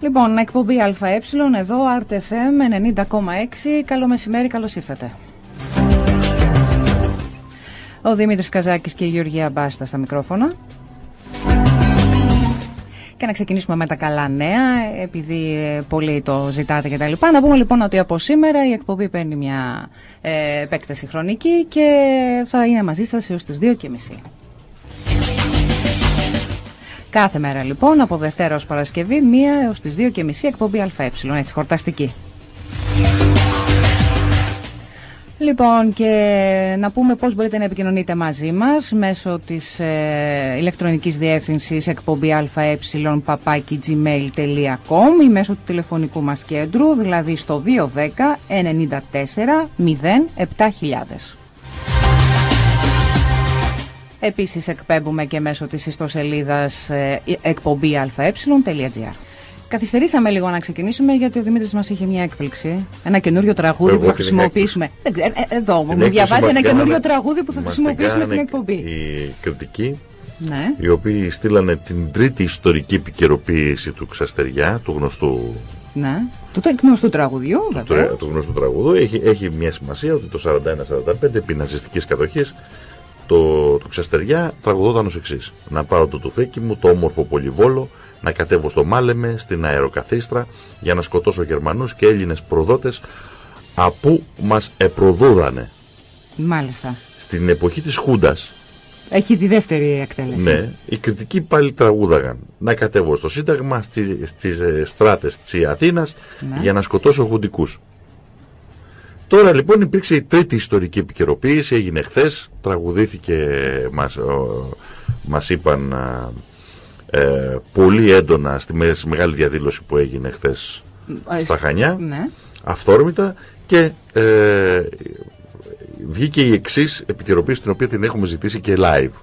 Λοιπόν, εκπομπή ΑΕ, εδώ, RTFM 90,6. Καλό μεσημέρι, καλώς ήρθατε. Ο Δημήτρης Καζάκης και η Γεωργία Μπάστα στα μικρόφωνα. Και να ξεκινήσουμε με τα καλά νέα, επειδή ε, πολλοί το ζητάτε και τα λοιπά. Να πούμε λοιπόν ότι από σήμερα η εκπομπή παίρνει μια ε, επέκταση χρονική και θα είναι μαζί σας έως τις 2.30. Κάθε μέρα λοιπόν, από Δευτέρα ως Παρασκευή, μία έως τις 2.30 εκπομπή ΑΕ, έτσι χορταστική. Λοιπόν, και να πούμε πώς μπορείτε να επικοινωνείτε μαζί μας μέσω της ε, ηλεκτρονικής διεύθυνσης εκπομπή αε παπάκι gmail.com ή μέσω του τηλεφωνικού μας κέντρου, δηλαδή στο 210 94 07000. Επίσης εκπέμπουμε και μέσω της ιστοσελίδας ε, εκπομπή αε.gr. Καθυστερήσαμε λίγο να ξεκινήσουμε γιατί ο Δημήτρης μας είχε μια έκπληξη. Ένα καινούριο τραγούδι που θα χρησιμοποιήσουμε. Ε, ε, εδώ μου διαβάζει ένα καινούριο τραγούδι που θα χρησιμοποιήσουμε στην εκπομπή. Οι κριτικοί ναι. οι οποίοι στείλανε την τρίτη ιστορική επικαιροποίηση του Ξαστεριά, του γνωστού ναι. Του γνωστού τραγουδιού, βέβαια. Του, γνωστού τραγουδού. Έχει, έχει μια σημασία ότι το 41-45 επί ναζιστικής κατοχής το, το Ξαστεριά τραγουδόταν ως εξής. Να πάρω το τουφέκι μου, το όμορφο πολυβόλο, να κατέβω στο Μάλεμε, στην αεροκαθίστρα, για να σκοτώσω Γερμανούς και Έλληνες προδότες, απού μας επροδούδανε. Μάλιστα. Στην εποχή της Χούντας. Έχει τη δεύτερη εκτέλεση. Ναι, οι κριτικοί πάλι τραγούδαγαν. Να κατέβω στο Σύνταγμα, στις ε, στράτες της Αθήνας, ναι. για να σκοτώσω χουντικούς. Τώρα λοιπόν υπήρξε η τρίτη ιστορική επικαιροποίηση, έγινε χθες, τραγουδήθηκε, μας, μας είπαν ε, πολύ έντονα στη μεγάλη διαδήλωση που έγινε χθες στα Χανιά, ναι. αυθόρμητα. Και ε, βγήκε η εξής επικαιροποίηση την οποία την έχουμε ζητήσει και live.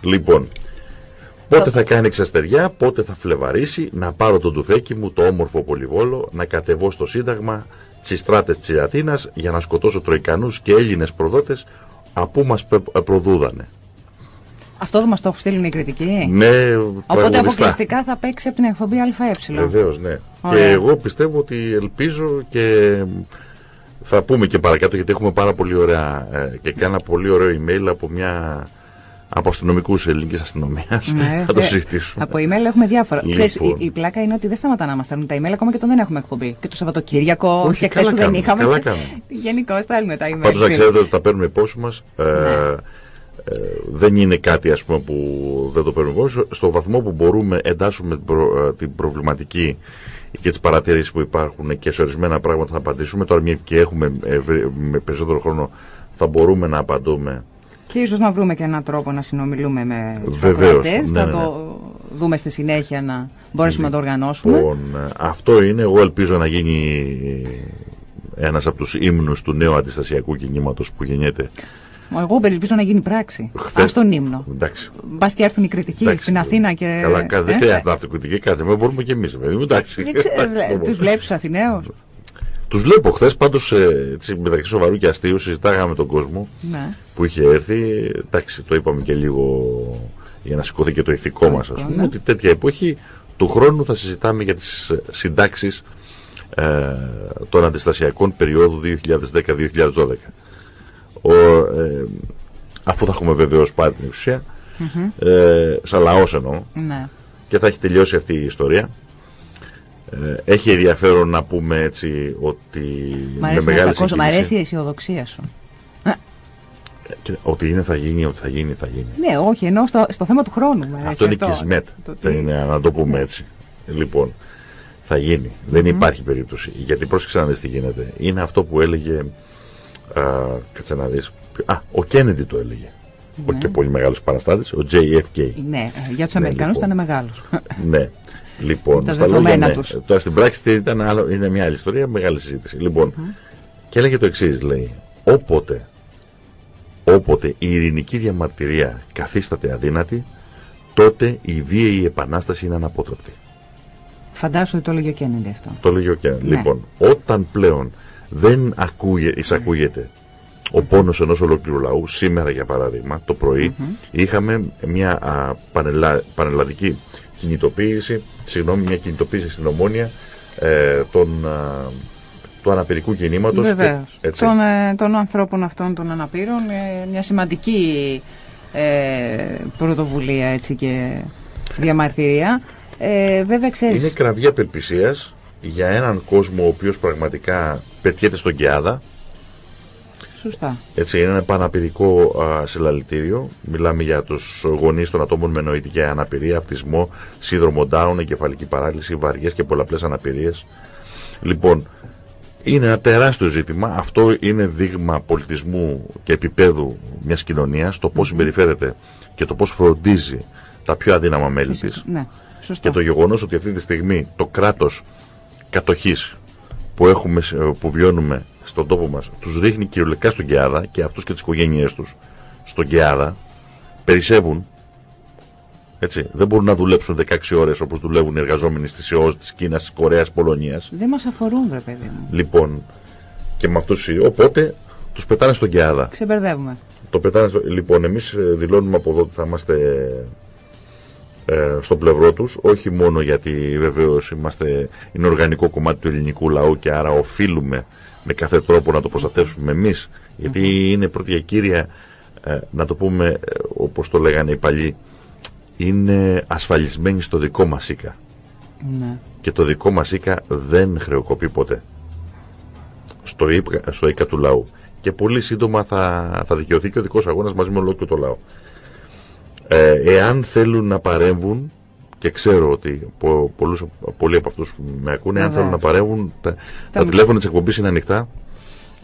Λοιπόν, πότε θα κάνει εξαστεριά, πότε θα φλεβαρίσει, να πάρω τον τουφέκι μου, το όμορφο πολυβόλο, να κατεβώ στο Σύνταγμα, στις στράτες της Αθήνας για να σκοτώσω Τροικανούς και Έλληνες προδότες από μας προδούδανε. Αυτό δεν μας το έχουν στείλει οι κριτικοί; Ναι, Οπότε αποκλειστικά θα παίξει από την εκπομπή ΑΕ. Βεβαίως, ναι. Και εγώ πιστεύω ότι ελπίζω και θα πούμε και παρακάτω γιατί έχουμε πάρα πολύ ωραία ε, και κάνα πολύ ωραίο email από μια από αστυνομικού ελληνικής αστυνομίας. Ναι, θα το συζητήσουμε. Από email έχουμε διάφορα. Λοιπόν. Ξέρεις, η, η, πλάκα είναι ότι δεν σταματά να μας στέλνουν τα email ακόμα και όταν δεν έχουμε εκπομπή. Και το Σαββατοκύριακο Όχι, και χθες που δεν είχαμε. Καλά Γενικώς στέλνουμε τα email. Πάντως να ξέρετε ότι τα παίρνουμε υπόψη μας. Ε, ναι. Ε, δεν είναι κάτι ας πούμε, που δεν το παίρνουμε υπόψη. Στο βαθμό που μπορούμε εντάσσουμε την, προ, ε, την προβληματική και τις παρατηρήσεις που υπάρχουν και σε ορισμένα πράγματα θα απαντήσουμε. Τώρα, μια και έχουμε ε, με περισσότερο χρόνο, θα μπορούμε να απαντούμε και ίσως να βρούμε και έναν τρόπο να συνομιλούμε με τους ακροατές. Ναι, θα ναι, το ναι. δούμε στη συνέχεια να μπορέσουμε να το οργανώσουμε. Λοιπόν, αυτό είναι. Εγώ ελπίζω να γίνει ένας από τους ύμνους του νέου αντιστασιακού κινήματος που γεννιέται. Εγώ ελπίζω να γίνει πράξη. Χθες... τον ύμνο. Μπας και έρθουν οι κριτικοί Εντάξει. στην Αθήνα και. Καλά, δεν ε; χρειάζεται να έρθουν κριτικοί, κάτι. Μπορούμε και εμείς. Τους βλέπεις τους Αθηναίους; Τους βλέπω χθες πάντως ε, μεταξύ σοβαρού και αστείου συζητάγαμε με τον κόσμο ναι. που είχε έρθει. Εντάξει, το είπαμε και λίγο για να σηκωθεί και το ηθικό μας, ας πούμε, ναι. ότι τέτοια εποχή του χρόνου θα συζητάμε για τις συντάξεις ε, των αντιστασιακών περίοδου 2010-2012. Ε, αφού θα έχουμε βεβαίως πάρει την εξουσία, mm-hmm. ε, σαν λαός εννοώ, ναι. και θα έχει τελειώσει αυτή η ιστορία. Ε, έχει ενδιαφέρον να πούμε έτσι ότι. Μ' αρέσει, με μεγάλη μ αρέσει η αισιοδοξία σου. Ότι είναι θα γίνει, ότι θα γίνει, θα γίνει. Ναι, όχι, ενώ στο, στο θέμα του χρόνου. αυτό, αυτό είναι κισμέτ. Θα είναι, να το πούμε έτσι. Λοιπόν, θα γίνει. Mm-hmm. Δεν υπάρχει περίπτωση. Γιατί πρόσεξε να δεις τι γίνεται. Είναι αυτό που έλεγε. Α, κάτσε να δεις. Α, ο Κέννιντι το έλεγε. Ναι. Όχι και πολύ μεγάλος παραστάτης, ο JFK. Ναι, για τους ναι, Αμερικανού λοιπόν. ήταν μεγάλος. ναι. Λοιπόν, στα λόγια, ναι. Τώρα στην πράξη ήταν άλλο, είναι μια άλλη ιστορία, μεγάλη συζήτηση. Λοιπόν, και έλεγε το εξής, λέει, όποτε, όποτε η ειρηνική διαμαρτυρία καθίσταται αδύνατη, τότε η βίαιη επανάσταση είναι αναπότρεπτη. Φαντάσου ότι το έλεγε ο Κέννιντι αυτό. Το έλεγε ο Κέννιντι. Ναι. Λοιπόν, όταν πλέον δεν ακούγε, εισακούγεται ο πόνος ενός ολόκληρου λαού, σήμερα για παράδειγμα, το πρωί, είχαμε μια α, πανελλαδική κινητοποίηση συγγνώμη, μια κινητοποίηση στην Ομόνια ε, των, α, του αναπηρικού κινήματος. Βεβαίως. Των, ε, των ανθρώπων αυτών των αναπήρων. Ε, μια σημαντική ε, πρωτοβουλία έτσι και διαμαρτυρία. Ε, βέβαια, ξέρεις... Είναι κραυγή απελπισίας για έναν κόσμο ο οποίος πραγματικά πετιέται στον Κιάδα. Σωστά. Έτσι, είναι ένα παναπηρικό α, συλλαλητήριο. Μιλάμε για τους γονείς των ατόμων με νοητική αναπηρία, αυτισμό, σύνδρομο Down, εγκεφαλική παράλυση, βαριές και πολλαπλές αναπηρίες. Λοιπόν, είναι ένα τεράστιο ζήτημα. Αυτό είναι δείγμα πολιτισμού και επίπεδου μιας κοινωνίας, το πώς συμπεριφέρεται και το πώς φροντίζει τα πιο αδύναμα μέλη της. Ναι, Και το γεγονός ότι αυτή τη στιγμή το κράτος κατοχής που, έχουμε, που βιώνουμε στον τόπο μας τους ρίχνει κυριολεκτικά στον Κεάδα και αυτούς και τις οικογένειές τους στον Κεάδα περισσεύουν έτσι, δεν μπορούν να δουλέψουν 16 ώρες όπως δουλεύουν οι εργαζόμενοι στις ΕΟΣ της Κίνας, της Κορέας, της Πολωνίας. Δεν μας αφορούν βρε παιδί μου. Λοιπόν, και με αυτούς οπότε τους πετάνε στον Κεάδα. Ξεμπερδεύουμε. Το πετάνε στο... Λοιπόν, εμείς δηλώνουμε από εδώ ότι θα είμαστε ε, στο πλευρό τους, όχι μόνο γιατί βεβαίως είμαστε, είναι οργανικό κομμάτι του ελληνικού λαού και άρα οφείλουμε με κάθε τρόπο να το προστατεύσουμε εμείς, γιατί είναι πρώτη και κύρια, ε, να το πούμε ε, όπως το λέγανε οι παλιοί, είναι ασφαλισμένοι στο δικό μας οίκα. Ναι. Και το δικό μας οίκα δεν χρεοκοπεί ποτέ. Στο, οίκα, στο οίκα του λαού. Και πολύ σύντομα θα, θα δικαιωθεί και ο δικός αγώνας μαζί με ολόκληρο το λαό. Ε, εάν θέλουν να παρέμβουν, και ξέρω ότι πο, πολλούς, πολλοί από αυτούς με ακούνε, εάν θέλουν να παρέμβουν, τα, τα τηλέφωνα της εκπομπής είναι ανοιχτά.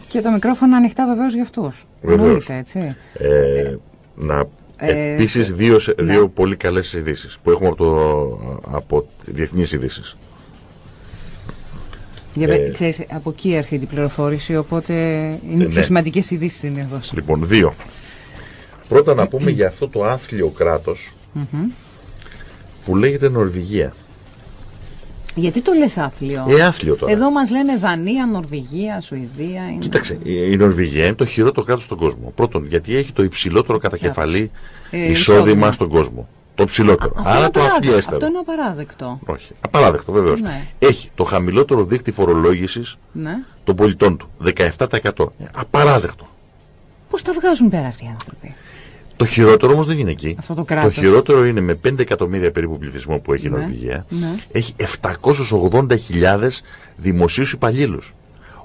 Και τα μικρόφωνα ανοιχτά βεβαίως για αυτούς. Βεβαίως. έτσι. Ε, να ε, Επίσης δύο, ναι. δύο πολύ καλές ειδήσεις που έχουμε από, το, από διεθνείς ειδήσεις. Για, ε, ξέρεις, από εκεί έρχεται η πληροφόρηση, οπότε είναι ε, πιο ναι. σημαντικές ειδήσεις είναι εδώ. Λοιπόν, δύο. Πρώτα να πούμε για αυτό το άθλιο κράτος που λέγεται Νορβηγία. Γιατί το λες άθλιο; Ε, άθλιο τώρα. Εδώ μας λένε Δανία, Νορβηγία, Σουηδία. Είναι... Κοίταξε, η Νορβηγία είναι το χειρότερο κράτος στον κόσμο. Πρώτον, γιατί έχει το υψηλότερο κατακεφαλή ε, εισόδημα στον κόσμο. Το ψηλότερο. Αυτό Άρα το αφιέστερο. Αυτό είναι απαράδεκτο. Όχι. Απαράδεκτο βεβαίως. Ναι. Έχει το χαμηλότερο δίκτυο φορολόγησης ναι. των πολιτών του. 17%. Απαράδεκτο. Πώς τα βγάζουν πέρα αυτοί οι άνθρωποι; Το χειρότερο όμως δεν είναι εκεί. Αυτό το, το χειρότερο είναι με 5 εκατομμύρια περίπου πληθυσμό που έχει η ναι. Νορβηγία. Ναι. Έχει 780.000 δημοσίους υπαλλήλους.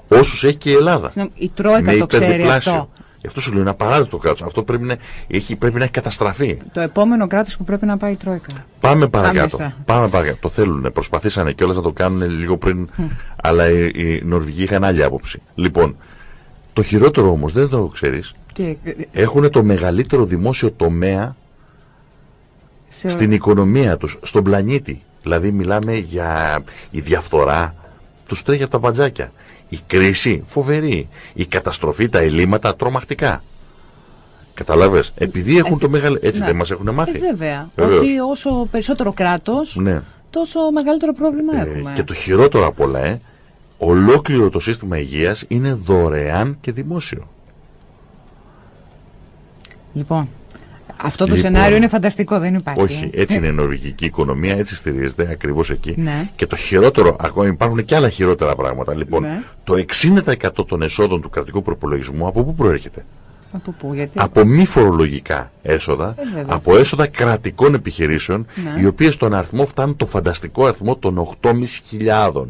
Όσους έχει και η Ελλάδα. Η Τρόικα το ξέρει αυτό. Γι' αυτό σου λέω είναι απαράδεκτο κράτος. Αυτό πρέπει να, έχει, πρέπει να έχει καταστραφεί. Το επόμενο κράτος που πρέπει να πάει η Τρόικα. Πάμε παρακάτω. Πάμε παρακάτω. Το θέλουν. Προσπαθήσανε κιόλας να το κάνουν λίγο πριν. Αλλά οι, οι Νορβηγοί είχαν άλλη άποψη. Λοιπόν, το χειρότερο όμως δεν το ξέρεις. Έχουν το μεγαλύτερο δημόσιο τομέα Σε... στην οικονομία τους, στον πλανήτη. Δηλαδή μιλάμε για η διαφθορά, τους τρέχει από τα μπατζάκια. Η κρίση φοβερή. Η καταστροφή, τα ελλείμματα τρομακτικά. Καταλάβες, επειδή έχουν ε, το μεγάλο... Έτσι ναι. δεν μας έχουν μάθει. Ε, βέβαια. Βεβαίως. Ότι όσο περισσότερο κράτος, ναι. τόσο μεγαλύτερο πρόβλημα ε, έχουμε. Και το χειρότερο απ' όλα, ε, ολόκληρο το σύστημα υγείας είναι δωρεάν και δημόσιο. Λοιπόν, αυτό το λοιπόν, σενάριο είναι φανταστικό, δεν υπάρχει. Όχι, έτσι είναι η νορβηγική οικονομία, έτσι στηρίζεται ακριβώς εκεί. Ναι. Και το χειρότερο, ακόμα υπάρχουν και άλλα χειρότερα πράγματα. Λοιπόν, ναι. το 60% των εσόδων του κρατικού προπολογισμού από πού προέρχεται; Από πού, γιατί; Από μη φορολογικά έσοδα, ε, από έσοδα κρατικών επιχειρήσεων, ναι. οι οποίες στον αριθμό φτάνουν το φανταστικό αριθμό των 8.500.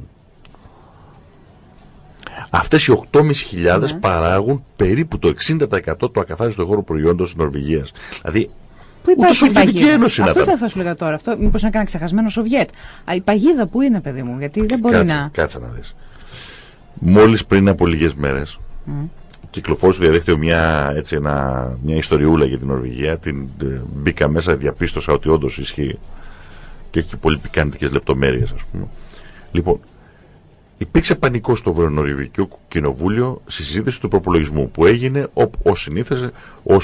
Αυτές οι 8.500 ναι. παράγουν περίπου το 60% του ακαθάριστου εγχώρου προϊόντος της Νορβηγίας. Δηλαδή Πού υπάρχει η παγίδα; Ένωση αυτό θα, θα σου λέγα τώρα. Αυτό μήπως να κάνει ξεχασμένο Σοβιέτ. Α, η παγίδα που είναι παιδί μου. Γιατί δεν μπορεί κάτσε, να... Κάτσε να δεις. Μόλις πριν από λίγες μέρες Mm. κυκλοφόρησε στο διαδίκτυο μια, έτσι, ένα, μια ιστοριούλα για την Νορβηγία. Την, ε, μπήκα μέσα, διαπίστωσα ότι όντως ισχύει και έχει πολύ πικάντικες λεπτομέρειες ας πούμε. Λοιπόν, Υπήρξε πανικό στο Βορειονορβηγικό Κοινοβούλιο στη συζήτηση του προπολογισμού που έγινε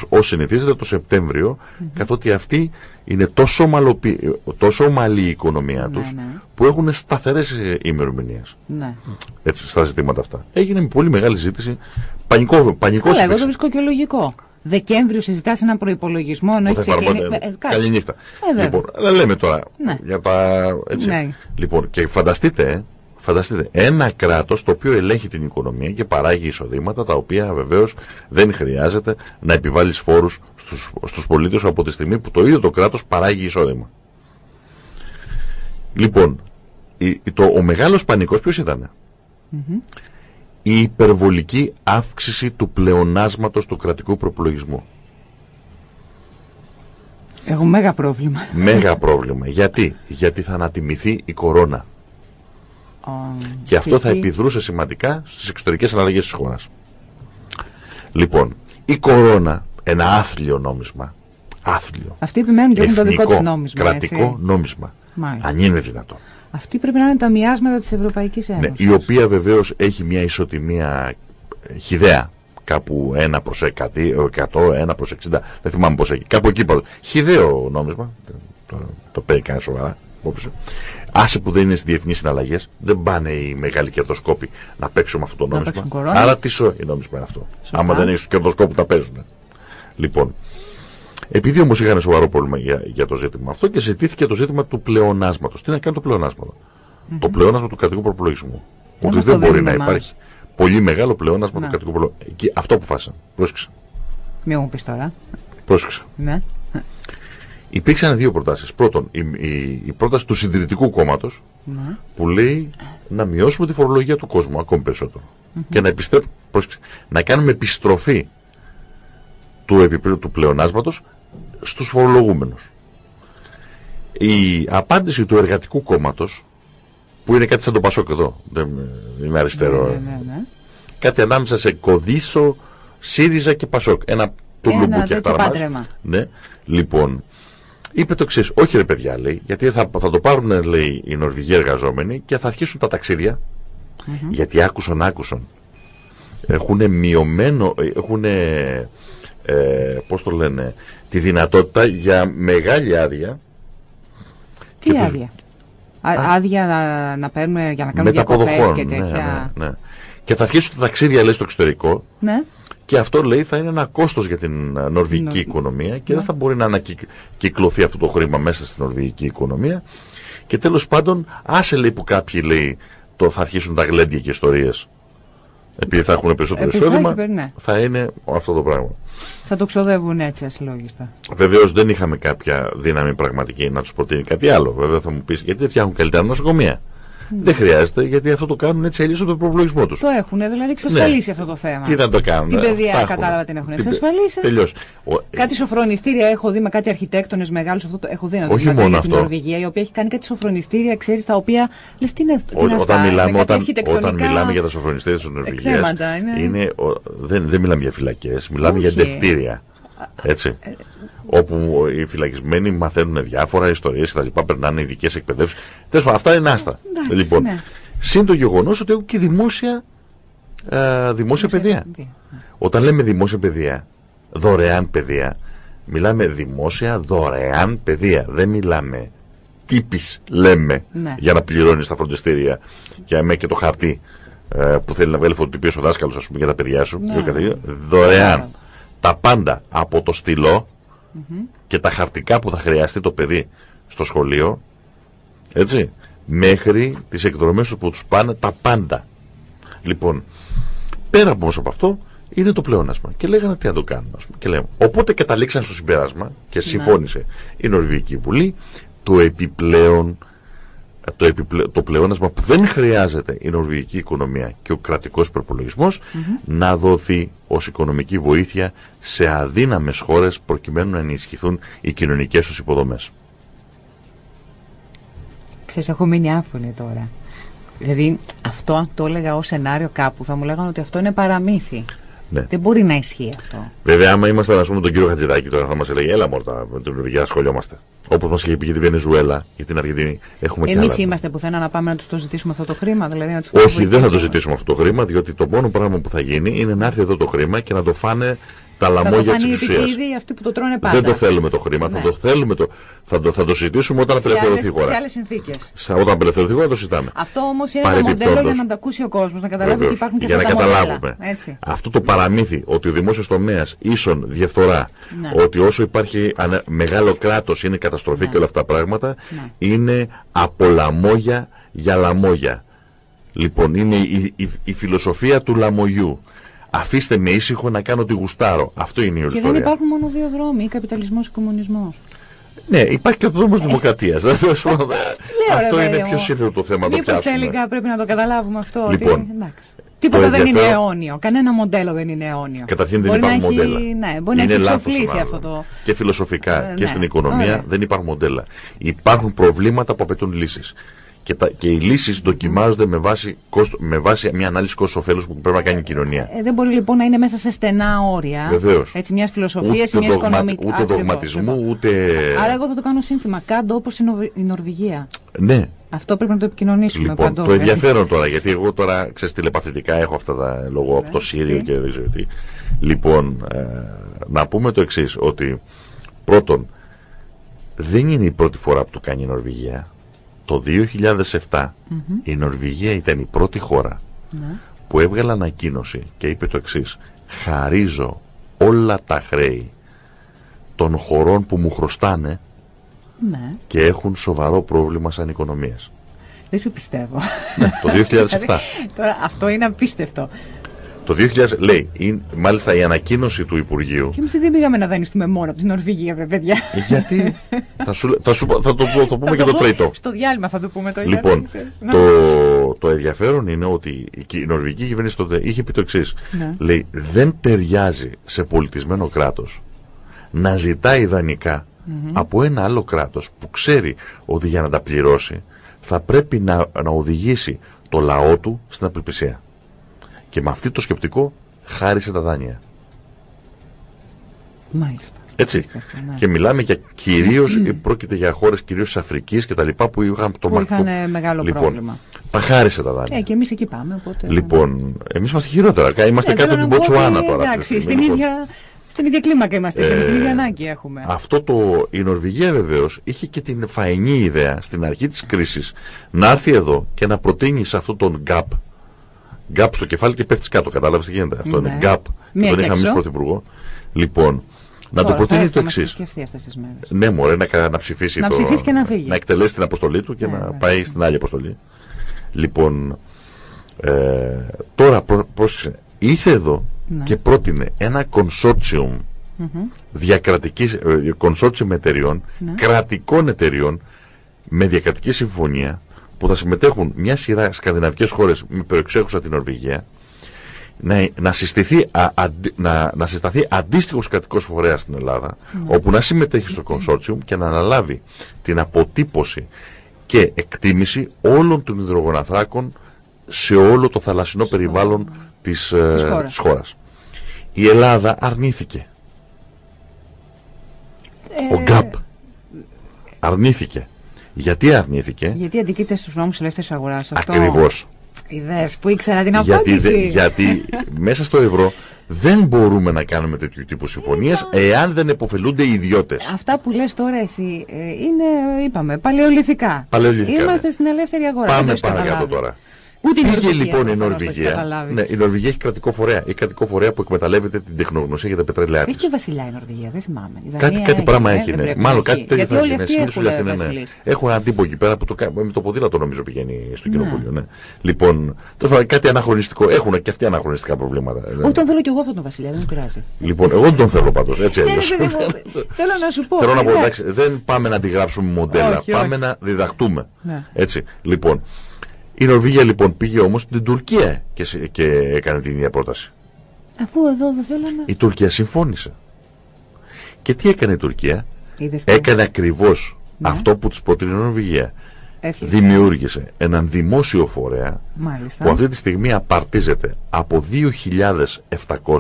ως συνηθίζεται το Σεπτέμβριο, mm-hmm. καθότι αυτή είναι τόσο, μαλοπι... τόσο ομαλή η οικονομία ναι, τους ναι. που έχουν σταθερές ημερομηνίες. Ναι. Έτσι, στα ζητήματα αυτά. Έγινε με πολύ μεγάλη ζήτηση. Πανικό, πανικός Αλλά εγώ το βρίσκω και λογικό. Δεκέμβριο συζητάς έναν προπολογισμό ενώ έχει ξεκινήσει. Ε, Καληνύχτα. Ε, λοιπόν, αλλά λέμε τώρα ναι. για τα. Έτσι. Ναι. Λοιπόν, και φανταστείτε, Φανταστείτε, ένα κράτος το οποίο ελέγχει την οικονομία και παράγει εισοδήματα τα οποία βεβαίως δεν χρειάζεται να επιβάλλεις φόρους στους πολίτες από τη στιγμή που το ίδιο το κράτος παράγει εισόδημα. Λοιπόν, το, ο μεγάλος πανικός ποιος ήταν, Η υπερβολική αύξηση του πλεονάσματος του κρατικού προπολογισμού. Έχω μέγα πρόβλημα. Μέγα πρόβλημα. Γιατί, Γιατί θα ανατιμηθεί η κορώνα και αυτό θα επιδρούσε σημαντικά στις εξωτερικές αναλλαγές της χώρας. Λοιπόν, η κορώνα, ένα άθλιο νόμισμα, άθλιο, Αυτοί επιμένουν και έχουν το δικό τους νόμισμα. κρατικό έτσι. νόμισμα, Μάλιστα. αν είναι δυνατόν. Αυτή πρέπει να είναι τα μοιάσματα της Ευρωπαϊκής Ένωσης. Ναι, η οποία βεβαίως έχει μια ισοτιμία ε, χιδέα, κάπου 1 προς 100, 1 προς 60, δεν θυμάμαι πώς έχει, κάπου εκεί πάνω. Χιδαίο νόμισμα, το, το παίρνει κανένα σοβαρά, Άσε που δεν είναι στις διεθνείς συναλλαγές, δεν πάνε οι μεγάλοι κερδοσκόποι να παίξουν με αυτό το νόμισμα. Άρα τι σο είναι νόμισμα είναι αυτό. Σωστά. Άμα δεν έχεις κερδοσκόπους που τα παίζουν. Λοιπόν, επειδή όμως είχαν σοβαρό πρόβλημα για, για το ζήτημα αυτό και ζητήθηκε το ζήτημα του πλεονάσματος. Τι να κάνει το πλεονάσμα. Mm-hmm. Το πλεόνασμα του κρατικού προπολογισμού. Ότι δεν μπορεί να υπάρχει πολύ μεγάλο πλεόνασμα του κρατικού προπολογισμού. Αυτό αποφάσισαν. Πρόσεξε. Μην μου πεις τώρα. Πρόσεξε. Ναι. Υπήρξαν δύο προτάσεις. Πρώτον, η, η, η πρόταση του συντηρητικού κόμματος ναι. που λέει να μειώσουμε τη φορολογία του κόσμου ακόμη περισσότερο. Και να, να κάνουμε επιστροφή του επίπεδου του πλεονάσματος στους φορολογούμενους. Η απάντηση του εργατικού κόμματος που είναι κάτι σαν το Πασόκ εδώ, δεν είναι αριστερό, ναι, ναι, ναι, κάτι ανάμεσα σε Κοδίσο, ΣΥΡΙΖΑ και Πασόκ. Ένα τουλουμπούκι αυτά Ναι. Λοιπόν, είπε το εξής: Όχι, ρε παιδιά, λέει, γιατί θα, θα το πάρουν, λέει, οι Νορβηγοί εργαζόμενοι και θα αρχίσουν τα ταξίδια. Mm -hmm. Γιατί άκουσαν, άκουσαν. Έχουν μειωμένο, έχουν, ε, πώς το λένε, τη δυνατότητα για μεγάλη άδεια. Τι άδεια; άδεια να, να παίρνουμε για να κάνουμε διακοπές και ναι, τέτοια. Ναι, ναι, ναι. Και θα αρχίσουν τα ταξίδια, λέει, στο εξωτερικό. Ναι. Και αυτό λέει θα είναι ένα κόστος για την ε, νορβηγική οικονομία και δεν ναι. θα μπορεί να ανακυκλωθεί αυτό το χρήμα μέσα στην νορβηγική οικονομία. Και τέλος πάντων, άσε λέει που κάποιοι λέει το θα αρχίσουν τα γλέντια και ιστορίες επειδή θα έχουν περισσότερο εισόδημα, ναι. θα είναι αυτό το πράγμα. Θα το ξοδεύουν έτσι ασυλλόγιστα. Βεβαίως δεν είχαμε κάποια δύναμη πραγματική να τους προτείνει κάτι άλλο. Βέβαια θα μου πεις γιατί δεν φτιάχνουν καλύτερα νοσοκομεία; Δεν χρειάζεται γιατί αυτό το κάνουν έτσι αλλιώς από τον προπολογισμό τους. Το έχουν δηλαδή εξασφαλίσει ναι. αυτό το θέμα. Τι να το κάνουν. Την παιδεία κατάλαβα την έχουν εξασφαλίσει. Τελειώς. Κάτι σοφρονιστήρια έχω δει με κάτι αρχιτέκτονες μεγάλους. Αυτό το έχω δει να Όχι μόνο αυτό. Στην Νορβηγία η οποία έχει κάνει κάτι σοφρονιστήρια, ξέρεις τα οποία. Λες τι είναι αυτό. Όταν, μιλάμε, όταν, όταν μιλάμε για τα σοφρονιστήρια της Νορβηγίας. Δεν, δεν μιλάμε για φυλακές, μιλάμε για ντευτήρια. Έτσι. Ε, όπου οι φυλακισμένοι μαθαίνουν διάφορα ιστορίες και τα λοιπά, περνάνε ειδικές εκπαιδεύσεις. Τέλος αυτά είναι άστα. λοιπόν, ναι. συν το γεγονός ότι έχουν και δημόσια, ε, δημόσια παιδεία. Ναι. Όταν λέμε δημόσια παιδεία, δωρεάν παιδεία, μιλάμε δημόσια δωρεάν παιδεία. Δεν μιλάμε τύπης, λέμε, ναι. για να πληρώνεις τα φροντιστήρια και με και το χαρτί ε, που θέλει να βγάλει φωτοτυπίες ο δάσκαλος, ας πούμε, για τα παιδιά σου. Ναι. Δωρεάν. Τα πάντα από το στυλό και τα χαρτικά που θα χρειαστεί το παιδί στο σχολείο, έτσι, μέχρι τις εκδρομές που τους πάνε τα πάντα. Λοιπόν, πέρα από από αυτό, είναι το πλεόνασμα. Και λέγανε τι να το κάνουμε. Και λέμε. Οπότε καταλήξαν στο συμπέρασμα και ναι. συμφώνησε η Νορβηγική Βουλή το επιπλέον το, επιπλέ, το πλεόνασμα που δεν χρειάζεται η νορβηγική οικονομία και ο κρατικός προπολογισμός να δοθεί ως οικονομική βοήθεια σε αδύναμες χώρες προκειμένου να ενισχυθούν οι κοινωνικές τους υποδομές. Ξέρεις, έχω μείνει άφωνη τώρα. Δηλαδή, αυτό το έλεγα ως σενάριο κάπου, θα μου λέγανε ότι αυτό είναι παραμύθι. Ναι. Δεν μπορεί να ισχύει αυτό. Βέβαια, άμα ήμασταν, ας πούμε, τον κύριο Χατζηδάκη τώρα θα μας έλεγε, Έλα μόρτα, με την Νορβηγία ασχολιόμαστε. Όπως μας είχε πει για τη Βενεζουέλα, για την Αργεντινή. Έχουμε Εμείς είμαστε πουθενά να πάμε να τους το ζητήσουμε αυτό το χρήμα, δηλαδή να τους Όχι, δεν θα το ζητήσουμε αυτό το χρήμα, διότι το μόνο πράγμα που θα γίνει είναι να έρθει εδώ το χρήμα και να το φάνε τα λαμόγια της ουσία. αυτοί που το τρώνε πάντα. Δεν το θέλουμε το χρήμα, ναι. θα το θέλουμε το. Θα το, θα το συζητήσουμε όταν απελευθερωθεί η χώρα. Σε άλλες συνθήκες. Όταν απελευθερωθεί η χώρα το συζητάμε. Αυτό όμως είναι ένα μοντέλο για να το ακούσει ο κόσμος, να καταλάβει ότι υπάρχουν και Για να καταλάβουμε. Αυτό το παραμύθι ότι ο δημόσιος τομέας ίσον διαφθορά, ναι. ότι όσο υπάρχει μεγάλο κράτος είναι καταστροφή ναι. και όλα αυτά τα πράγματα, είναι από λαμόγια για λαμόγια. Λοιπόν, είναι η, η, η φιλοσοφία του λαμογιού. Αφήστε με ήσυχο να κάνω τη γουστάρω. Αυτό είναι η ιστορία. Και δεν υπάρχουν μόνο δύο δρόμοι, καπιταλισμός ή κομμουνισμός. Ναι, υπάρχει και ο δρόμος δημοκρατίας. αυτό είναι πιο σύνθετο το θέμα. Μήπως τελικά πρέπει να το καταλάβουμε αυτό. Λοιπόν, ότι, εντάξει. Τίποτα δεν είναι αιώνιο. Κανένα μοντέλο δεν είναι αιώνιο. Καταρχήν δεν υπάρχουν μοντέλα. Ναι, μπορεί είναι να έχει αυτό το. Και φιλοσοφικά ε, και ναι. στην οικονομία δεν υπάρχουν μοντέλα. Υπάρχουν προβλήματα που απαιτούν λύσεις και, τα, και οι λύσεις δοκιμάζονται με βάση, κόστο, με βάση μια ανάλυση κόστο-οφέλου που πρέπει να κάνει η κοινωνία. Ε, δεν μπορεί λοιπόν να είναι μέσα σε στενά όρια. Βεβαίως. Έτσι, μιας φιλοσοφίας ή μιας οικονομική. Ούτε δογματισμού, ούτε. Άρα, εγώ θα το κάνω σύνθημα. Κάντο όπως η Νορβηγία. Ναι. Αυτό πρέπει να το επικοινωνήσουμε λοιπόν, παντού. Το ενδιαφέρον τώρα, γιατί εγώ τώρα ξέρεις τηλεπαθητικά έχω αυτά τα λόγω από το Σύριο και δεν ξέρω τι. Λοιπόν, ε, να πούμε το εξής, ότι πρώτον, δεν είναι η πρώτη φορά που το κάνει η Νορβηγία το 2007 η Νορβηγία ήταν η πρώτη χώρα ναι. που έβγαλε ανακοίνωση και είπε το εξής χαρίζω όλα τα χρέη των χωρών που μου χρωστάνε ναι. και έχουν σοβαρό πρόβλημα σαν οικονομίες. Δεν σου πιστεύω. Ναι, το 2007. Τώρα αυτό είναι απίστευτο. Το 2000 λέει, είναι, μάλιστα η ανακοίνωση του Υπουργείου. Και εμείς δεν πήγαμε να δανειστούμε μόνο από την Νορβηγία, βέβαια, παιδιά. Γιατί; θα, σου, θα, σου, θα το, το, το πούμε και το τρίτο. Στο διάλειμμα θα το πούμε το ίδιο. Λοιπόν, το, το ενδιαφέρον είναι ότι η νορβηγική κυβέρνηση τότε είχε πει το εξής. Ναι. Λέει, δεν ταιριάζει σε πολιτισμένο κράτος να ζητάει δανεικά mm-hmm. από ένα άλλο κράτος που ξέρει ότι για να τα πληρώσει θα πρέπει να, να οδηγήσει το λαό του στην απελπισία. Και με αυτό το σκεπτικό χάρισε τα δάνεια. Μάλιστα. Έτσι. Ναι. Και μιλάμε για κυρίως, πρόκειται για χώρες κυρίως της Αφρικής και τα λοιπά που είχαν το που είχαν μεγάλο λοιπόν, πρόβλημα. Παχάρισε τα δάνεια. Ε, και εμείς εκεί πάμε. Οπότε... Λοιπόν, εμείς είμαστε χειρότερα. Είμαστε ε, κάτω από την Ποτσουάνα τώρα. Εντάξει, στην, ίδια, στην ίδια κλίμακα είμαστε ε, στην ίδια ανάγκη έχουμε. Αυτό το. Η Νορβηγία βεβαίως είχε και την φαεινή ιδέα στην αρχή της κρίσης να έρθει εδώ και να προτείνει σε αυτόν τον ΓΑΠ γκαπ στο κεφάλι και πέφτεις κάτω. Κατάλαβες τι γίνεται. Αυτό ναι. είναι ΓΑΠ. Τον είχαμε εμείς πρωθυπουργό. Λοιπόν, να το προτείνει το εξής. Ναι, μωρέ, να, να ψηφίσει. Να το, ψηφίσει και να φύγει. Να εκτελέσει την αποστολή του και ναι, να ναι. πάει στην άλλη αποστολή. Λοιπόν, ε, τώρα πρόσεξε. Ήρθε εδώ ναι. και πρότεινε ένα consortium mm -hmm. διακρατικής, ε, εταιριών, ναι. κρατικών εταιριών με διακρατική συμφωνία που θα συμμετέχουν μια σειρά σκανδιναβικές χώρες με προεξέχουσα την Νορβηγία να, να, συστηθεί, α, να, να συσταθεί αντίστοιχος κρατικός φορέας στην Ελλάδα ναι. όπου να συμμετέχει στο consortium και να αναλάβει την αποτύπωση και εκτίμηση όλων των υδρογοναθράκων σε όλο το θαλασσινό περιβάλλον της, ε, της, χώρας. της χώρας. Η Ελλάδα αρνήθηκε. Ε... Ο ΓΚΑΠ αρνήθηκε. Γιατί αρνήθηκε; Γιατί αντικείται στους νόμους ελεύθερης αγοράς. Ακριβώς. Ιδέες που ήξερα την απάντηση. Γιατί, γιατί μέσα στο ευρώ δεν μπορούμε να κάνουμε τέτοιου τύπου συμφωνίες εάν δεν επωφελούνται οι ιδιώτες. Αυτά που λες τώρα εσύ ε, είναι, είπαμε, παλαιοληθικά. παλαιοληθικά Είμαστε ναι. στην ελεύθερη αγορά. Πάμε παρακάτω τώρα. Ούτε η Πήγε λοιπόν η Νορβηγία. Ναι, η Νορβηγία έχει κρατικό φορέα. Έχει κρατικό φορέα που εκμεταλλεύεται την τεχνογνωσία για τα πετρελαία της. Έχει και βασιλιά η Νορβηγία, δεν θυμάμαι. κάτι, κάτι πράγμα έχει, ναι. Μάλλον κάτι τέτοιο θα έχει. Ναι, ναι. Έχουν έναν τύπο εκεί πέρα που το, με το ποδήλατο νομίζω πηγαίνει στο ναι. κοινοβούλιο. Ναι. Λοιπόν, τώρα κάτι αναχρονιστικό. Έχουν και αυτοί αναχρονιστικά προβλήματα. Όχι, τον θέλω κι εγώ αυτόν τον βασιλιά, δεν πειράζει. Λοιπόν, εγώ δεν τον θέλω πάντως. Έτσι ναι, Θέλω να σου πω. Θέλω να πω, δεν πάμε να αντιγράψουμε μοντέλα. Πάμε να διδαχτούμε. Έτσι. Λοιπόν, η Νορβηγία λοιπόν πήγε όμως στην Τουρκία και, και έκανε την ίδια πρόταση. Αφού εδώ δεν θέλαμε. Η Τουρκία συμφώνησε. Και τι έκανε η Τουρκία; έκανε ακριβώς ναι. αυτό που της προτείνει η Νορβηγία. Δημιούργησε έναν δημόσιο φορέα Μάλιστα. που αυτή τη στιγμή απαρτίζεται από 2.700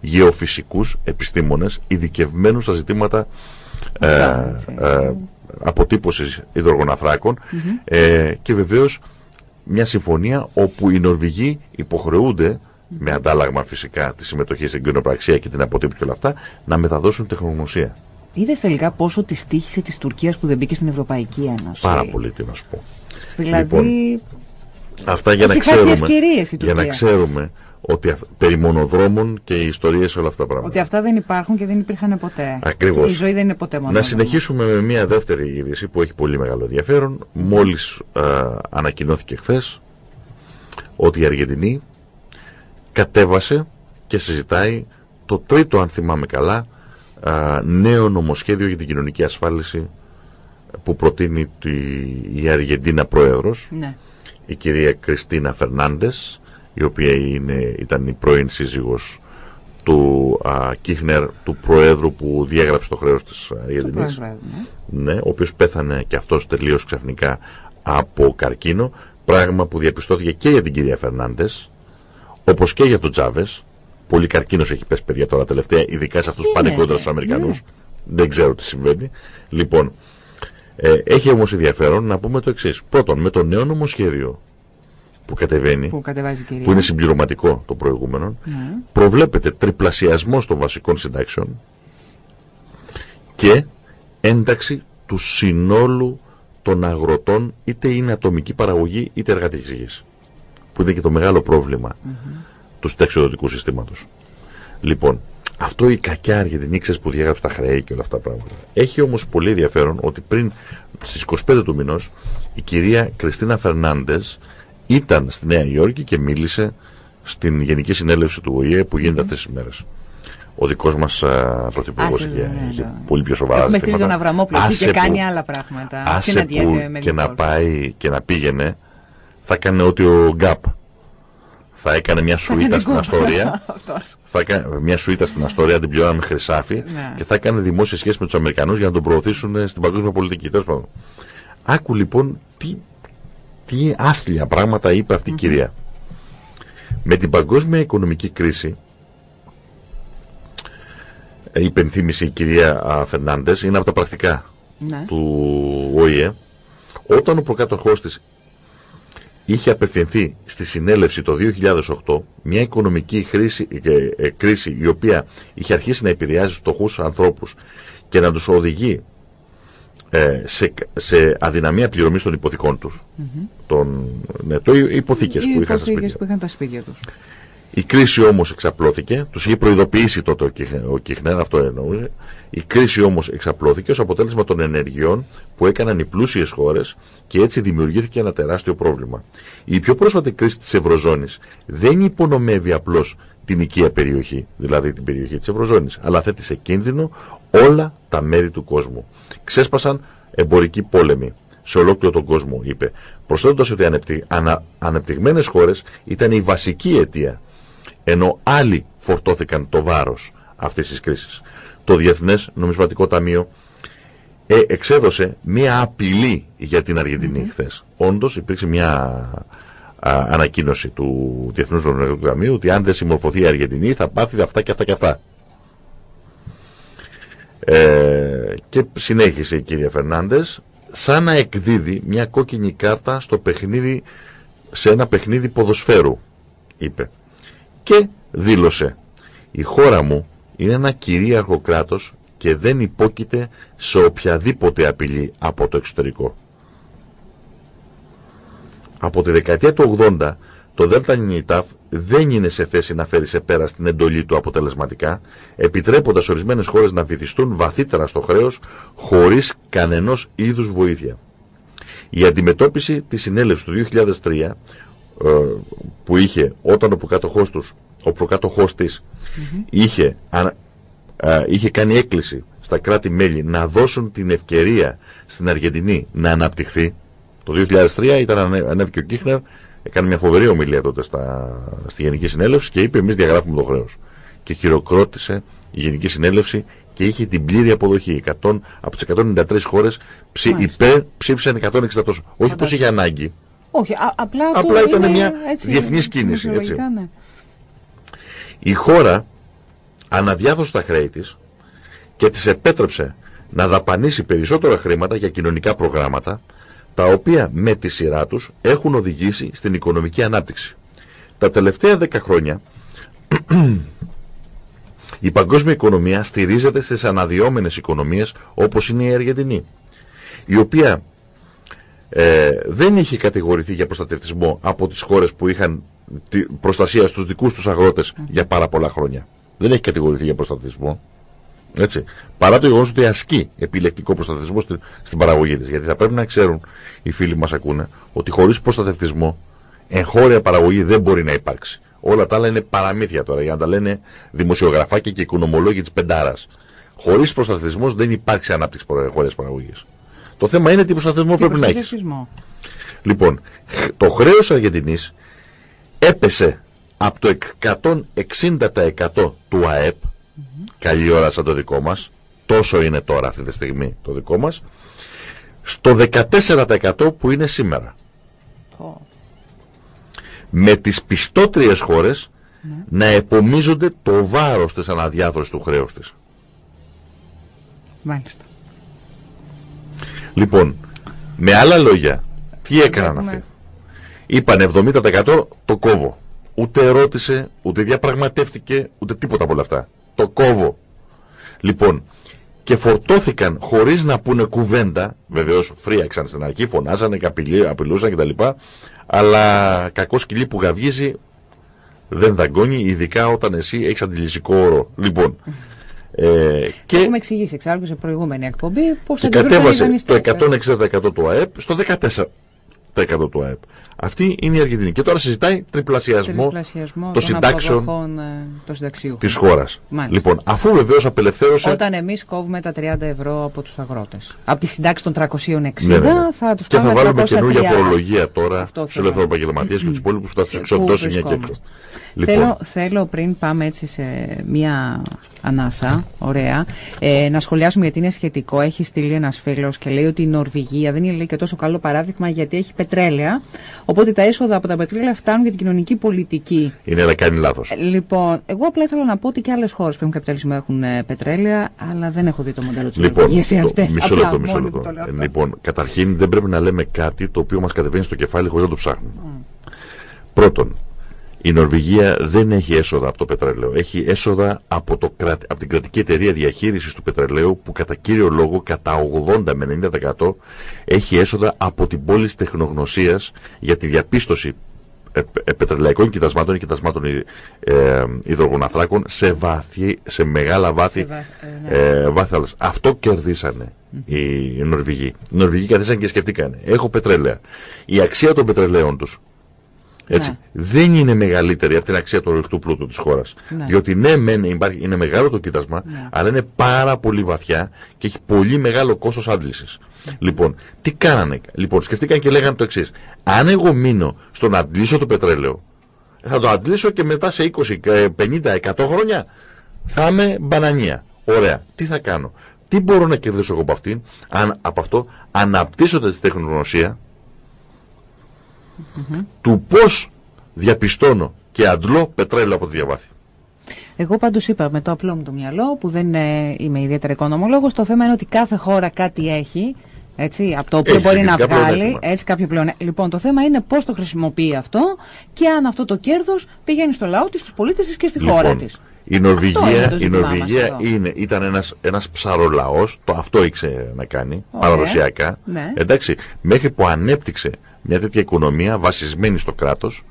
γεωφυσικούς επιστήμονες ειδικευμένους στα ζητήματα ε, ε, αποτύπωσης υδρογοναθράκων ε, και βεβαίως μια συμφωνία όπου οι Νορβηγοί υποχρεούνται με αντάλλαγμα φυσικά της συμμετοχής στην κοινοπραξία και την αποτύπωση και όλα αυτά, να μεταδώσουν τεχνογνωσία. Είδες τελικά πόσο τη τύχησε της Τουρκίας που δεν μπήκε στην Ευρωπαϊκή Ένωση; Πάρα πολύ, τι να σου πω. Δηλαδή. Λοιπόν, αυτά για να, ξέρουμε, για να ξέρουμε ότι περί μονοδρόμων και οι ιστορίες όλα αυτά τα πράγματα. Ότι αυτά δεν υπάρχουν και δεν υπήρχαν ποτέ. Ακριβώς. η ζωή δεν είναι ποτέ μονόδρομο. Να συνεχίσουμε με μια δεύτερη είδηση που έχει πολύ μεγάλο ενδιαφέρον. Μόλις ανακοινώθηκε χθες ότι η Αργεντινή κατέβασε και συζητάει το τρίτο, αν θυμάμαι καλά, νέο νομοσχέδιο για την κοινωνική ασφάλιση που προτείνει η Αργεντίνα Πρόεδρος, ναι. η κυρία Κριστίνα Φερνάντες, η οποία είναι, ήταν η πρώην σύζυγος του α, Κίχνερ, του Προέδρου που διέγραψε το χρέος της Αργεντινής. Ναι. ναι. ο οποίος πέθανε και αυτός τελείως ξαφνικά από καρκίνο, πράγμα που διαπιστώθηκε και για την κυρία Φερνάντες, όπως και για τον Τζάβες. Πολύ καρκίνος έχει πέσει παιδιά τώρα τελευταία, ειδικά σε αυτούς που πάνε κόντρα στους Αμερικανούς. Ναι. Δεν ξέρω τι συμβαίνει. Λοιπόν, ε, έχει όμως ενδιαφέρον να πούμε το εξής. Πρώτον, με το νέο νομοσχέδιο που κατεβαίνει, που, που είναι συμπληρωματικό των προηγούμενων, ναι. προβλέπεται τριπλασιασμός των βασικών συντάξεων και ένταξη του συνόλου των αγροτών, είτε είναι ατομική παραγωγή είτε εργατικής γης. Που είναι και το μεγάλο πρόβλημα mm -hmm. του συνταξιοδοτικού συστήματος. Λοιπόν, αυτό η κακιά Αργεντινή που διέγραψε τα χρέη και όλα αυτά τα πράγματα. Έχει όμως πολύ ενδιαφέρον ότι πριν στις 25 του μηνός η κυρία Κριστίνα Φερνάντες ήταν στη Νέα Υόρκη και μίλησε στην Γενική Συνέλευση του ΟΗΕ που γίνεται mm -hmm. αυτές τις μέρες. Ο δικός μας πρωθυπουργός είχε, ναι, είχε ναι. πολύ πιο σοβαρά Έχουμε στείλει τον Αβραμόπουλο και κάνει άλλα πράγματα. Άσε που και να πάει και να πήγαινε, θα έκανε ότι ο Γκάπ θα έκανε μια σουίτα στην Αστόρια. θα έκανε μια σουίτα στην Αστόρια, την πληρώναμε χρυσάφι ναι. και θα έκανε δημόσια σχέση με τους Αμερικανούς για να τον προωθήσουν στην παγκόσμια πολιτική. Τέλος πάντων. Άκου λοιπόν τι τι άθλια πράγματα είπε αυτή η κυρία. Με την παγκόσμια οικονομική κρίση, υπενθύμησε η κυρία Φερνάντες, είναι από τα πρακτικά ναι. του ΟΗΕ, όταν ο προκάτοχός της είχε απευθυνθεί στη συνέλευση το 2008 μια οικονομική χρήση, ε, ε, κρίση η οποία είχε αρχίσει να επηρεάζει στοχούς ανθρώπους και να τους οδηγεί ε, σε, σε αδυναμία πληρωμής των υποθηκών τους. Mm -hmm. ναι, το υποθήκες που, είχαν που είχαν τα σπίτια τους. Η κρίση όμως εξαπλώθηκε, τους είχε προειδοποιήσει τότε ο Κιχνέρ, αυτό εννοούσε. Η κρίση όμως εξαπλώθηκε ως αποτέλεσμα των ενεργειών που έκαναν οι πλούσιες χώρες και έτσι δημιουργήθηκε ένα τεράστιο πρόβλημα. Η πιο πρόσφατη κρίση της Ευρωζώνης δεν υπονομεύει απλώς την οικία περιοχή, δηλαδή την περιοχή της Ευρωζώνης, αλλά θέτει σε κίνδυνο όλα τα μέρη του κόσμου ξέσπασαν εμπορικοί πόλεμοι σε ολόκληρο τον κόσμο, είπε, προσθέτοντας ότι ανεπτυ... ανα... ανεπτυγμένες χώρες ήταν η βασική αιτία, ενώ άλλοι φορτώθηκαν το βάρος αυτής της κρίσης. Το Διεθνές Νομισματικό Ταμείο ε, εξέδωσε μία απειλή για την Αργεντινή mm -hmm. χθες. Όντως υπήρξε μία ανακοίνωση του Διεθνούς Νομισματικού Ταμείου ότι αν δεν συμμορφωθεί η Αργεντινή θα πάθει αυτά και αυτά και αυτά. Ε, και συνέχισε η κυρία Φερνάντες σαν να εκδίδει μια κόκκινη κάρτα στο παιχνίδι, σε ένα παιχνίδι ποδοσφαίρου, είπε. Και δήλωσε, η χώρα μου είναι ένα κυρίαρχο κράτος και δεν υπόκειται σε οποιαδήποτε απειλή από το εξωτερικό. Από τη δεκαετία του 80 το ΔΝΤ δεν είναι σε θέση να φέρει σε πέρα στην εντολή του αποτελεσματικά, επιτρέποντας ορισμένες χώρες να βυθιστούν βαθύτερα στο χρέος χωρίς κανενός είδους βοήθεια. Η αντιμετώπιση της συνέλευσης του 2003 ε, που είχε όταν ο προκάτοχός, τους, ο προκάτοχός της είχε, ε, είχε κάνει έκκληση στα κράτη-μέλη να δώσουν την ευκαιρία στην Αργεντινή να αναπτυχθεί. Το 2003 ήταν ανέβηκε ο Κίχνερ έκανε μια φοβερή ομιλία τότε στα, στη Γενική Συνέλευση και είπε: Εμείς διαγράφουμε το χρέος. Και χειροκρότησε η Γενική Συνέλευση και είχε την πλήρη αποδοχή. 100, από τις 193 χώρες ψη, υπέρ ψήφισαν 160 τόσο. Όχι πω είχε ανάγκη. Όχι, α, απλά, απλά ήταν μια διεθνής κίνηση. Έτσι. Ναι. Η χώρα αναδιάδωσε τα χρέη της και της επέτρεψε να δαπανίσει περισσότερα χρήματα για κοινωνικά προγράμματα τα οποία με τη σειρά τους έχουν οδηγήσει στην οικονομική ανάπτυξη. Τα τελευταία δέκα χρόνια η παγκόσμια οικονομία στηρίζεται στις αναδυόμενες οικονομίες όπως είναι η Αργεντινή, η οποία ε, δεν είχε κατηγορηθεί για προστατευτισμό από τις χώρες που είχαν προστασία στους δικούς τους αγρότες για πάρα πολλά χρόνια. Δεν έχει κατηγορηθεί για προστατευτισμό. Έτσι. Παρά το γεγονός ότι ασκεί επιλεκτικό προστατευτισμό στην, στην παραγωγή της. Γιατί θα πρέπει να ξέρουν οι φίλοι μας ακούνε ότι χωρίς προστατευτισμό εγχώρια παραγωγή δεν μπορεί να υπάρξει. Όλα τα άλλα είναι παραμύθια τώρα για να τα λένε δημοσιογραφάκια και οικονομολόγοι της Πεντάρας. Χωρίς προστατευτισμός δεν υπάρξει ανάπτυξη εγχώριας παραγωγής. Το θέμα είναι τι προστατευτισμό πρέπει να έχεις. Λοιπόν, το χρέος Αργεντινής έπεσε από το 160% του ΑΕΠ καλή ώρα σαν το δικό μας, τόσο είναι τώρα αυτή τη στιγμή το δικό μας, στο 14% που είναι σήμερα. Με τις πιστότριες χώρες ναι. να επομίζονται το βάρος της αναδιάθρωσης του χρέους της. Μάλιστα. Λοιπόν, με άλλα λόγια, τι έκαναν αυτοί; Είπαν 70% το κόβω. Ούτε ρώτησε, ούτε διαπραγματεύτηκε, ούτε τίποτα από όλα αυτά το κόβω. Λοιπόν, και φορτώθηκαν χωρίς να πούνε κουβέντα, βεβαίως φρίαξαν στην αρχή, φωνάζανε, απειλούσαν κτλ. Αλλά κακό σκυλί που γαβγίζει δεν δαγκώνει, ειδικά όταν εσύ έχεις αντιλησικό όρο. Λοιπόν, ε, και έχουμε εξηγήσει εξάλλου σε προηγούμενη εκπομπή πώς θα κατέβασε το 160% του ΑΕΠ στο 14% του ΑΕΠ. Αυτή είναι η Αργεντινή. Και τώρα συζητάει τριπλασιασμό, τριπλασιασμό των συντάξεων ε, της χώρας. Λοιπόν, αφού βεβαίως απελευθέρωσε. Όταν εμείς κόβουμε τα 30 ευρώ από τους αγρότες. Από τη συντάξη των 360 ναι, ναι, ναι. θα τους Και θα βάλουμε καινούργια φορολογία τώρα στους ελεύθερου επαγγελματίε και τους υπόλοιπους που θα τους εξοντώσει μια και έξω. Λοιπόν. Θέλω, θέλω πριν πάμε έτσι σε μια ανάσα, ωραία, ε, να σχολιάσουμε γιατί είναι σχετικό. Έχει στείλει ένας φίλος και λέει ότι η Νορβηγία δεν είναι λέει, και τόσο καλό παράδειγμα γιατί έχει πετρέλαια. Οπότε τα έσοδα από τα πετρέλαια φτάνουν για την κοινωνική πολιτική. Είναι να κάνει λάθος. Ε, λοιπόν, εγώ απλά ήθελα να πω ότι και άλλες χώρες που έχουν καπιταλισμό έχουν ε, πετρέλαια, αλλά δεν έχω δει το μοντέλο της λοιπόν, Νορβηγίας αυτές. Μισό λεπτό, μισό λεπτό. Λοιπόν, καταρχήν δεν πρέπει να λέμε κάτι το οποίο μας κατεβαίνει στο κεφάλι χωρίς να το ψάχνουμε. Mm. Πρώτον, η Νορβηγία δεν έχει έσοδα από το πετρέλαιο. Έχει έσοδα από, το, από την κρατική εταιρεία διαχείρισης του πετρελαίου που κατά κύριο λόγο κατά 80 με 90% έχει έσοδα από την πόλη τεχνογνωσίας για τη διαπίστωση ε, ε, πετρελαϊκών κοιτασμάτων ή κοιτασμάτων ε, ε, υδρογοναθράκων σε, βαθύ, σε μεγάλα βάθη, ναι. ε, Αυτό κερδίσανε οι Νορβηγοί. Οι Νορβηγοί καθίσαν και σκεφτήκαν. Έχω πετρέλαια. Η αξία των πετρελαίων τους έτσι. Ναι. Δεν είναι μεγαλύτερη από την αξία του ορεικτού πλούτου της χώρας. Ναι. Διότι ναι, μεν υπάρχει, είναι μεγάλο το κοίτασμα, ναι. αλλά είναι πάρα πολύ βαθιά και έχει πολύ μεγάλο κόστος άντλησης. Λοιπόν, τι κάνανε; Λοιπόν, σκεφτήκαν και λέγανε το εξής. Αν εγώ μείνω στο να αντλήσω το πετρέλαιο, θα το αντλήσω και μετά σε 20, 50, 100 χρόνια θα είμαι μπανανία. Ωραία. Τι θα κάνω; Τι μπορώ να κερδίσω εγώ από, αυτήν, αν, από αυτό, αναπτύσσοντας τη τεχνογνωσία, του πώς διαπιστώνω και αντλώ πετρέλαιο από τη διαβάθη. Εγώ πάντως είπα με το απλό μου το μυαλό, που δεν ε, είμαι ιδιαίτερα οικονομολόγος, το θέμα είναι ότι κάθε χώρα κάτι έχει. Έτσι, από το οποίο μπορεί να βγάλει έτσι, κάποιο πλέον. Λοιπόν, το θέμα είναι πώς το χρησιμοποιεί αυτό και αν αυτό το κέρδος πηγαίνει στο λαό της, στους πολίτες της και στη λοιπόν, χώρα της. Η Νορβηγία, η Νορβηγία είναι, ήταν ένας, ένας ψαρολαός, το αυτό ήξερε να κάνει, παραδοσιακά, ναι. εντάξει, μέχρι που ανέπτυξε μια τέτοια οικονομία βασισμένη στο κράτος,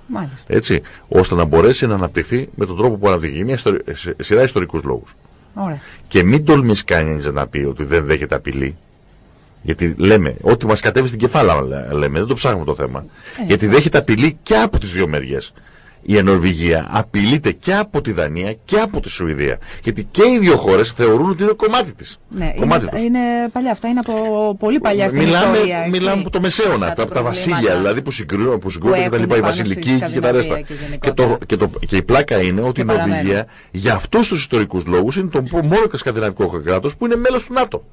έτσι, ώστε να μπορέσει να αναπτυχθεί με τον τρόπο που αναπτυχθεί. Μια σειρά ιστορικούς λόγους. Και μην τολμήσει κανείς να πει ότι δεν δέχεται απειλή. Γιατί λέμε, ό,τι μας κατέβει στην κεφάλα λέμε, δεν το ψάχνουμε το θέμα. Ε, γιατί δέχεται απειλή και από τις δύο μεριές η Νορβηγία απειλείται και από τη Δανία και από τη Σουηδία. Γιατί και οι δύο χώρες θεωρούν ότι είναι κομμάτι της. Ναι, κομμάτι είναι, είναι παλιά αυτά, είναι από πολύ παλιά στην μιλάμε, ιστορία. Μιλάμε από το μεσαίωνα, από τα, βασίλεια δηλαδή που συγκρίνουν, που συγκρίνουν και τα λοιπά, η βασιλική και τα ρέστα. Και, το, και, το, και η πλάκα είναι ότι η Νορβηγία για αυτούς τους ιστορικούς λόγους είναι το μόνο σκανδιναβικό κράτος που είναι μέλος του ΝΑΤΟ.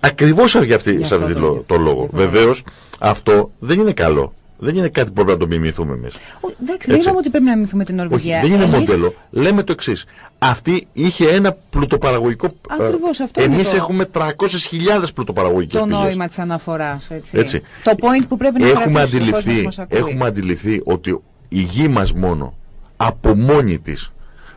Ακριβώς για αυτή, το λόγο. Βεβαίως αυτό δεν είναι καλό. Δεν είναι κάτι που πρέπει να το μιμηθούμε εμείς. Εντάξει, δεν είπαμε ότι πρέπει να μιμηθούμε την Νορβηγία. Όχι, δεν είναι μοντέλο. Λέμε το εξής. Αυτή είχε ένα πλουτοπαραγωγικό. Ακριβώς αυτό. Εμείς έχουμε 300.000 πλουτοπαραγωγικές Το νόημα της αναφοράς. Έτσι. έτσι. Το point που πρέπει να έχουμε αντιληφθεί, Έχουμε αντιληφθεί ότι η γη μας μόνο από μόνη της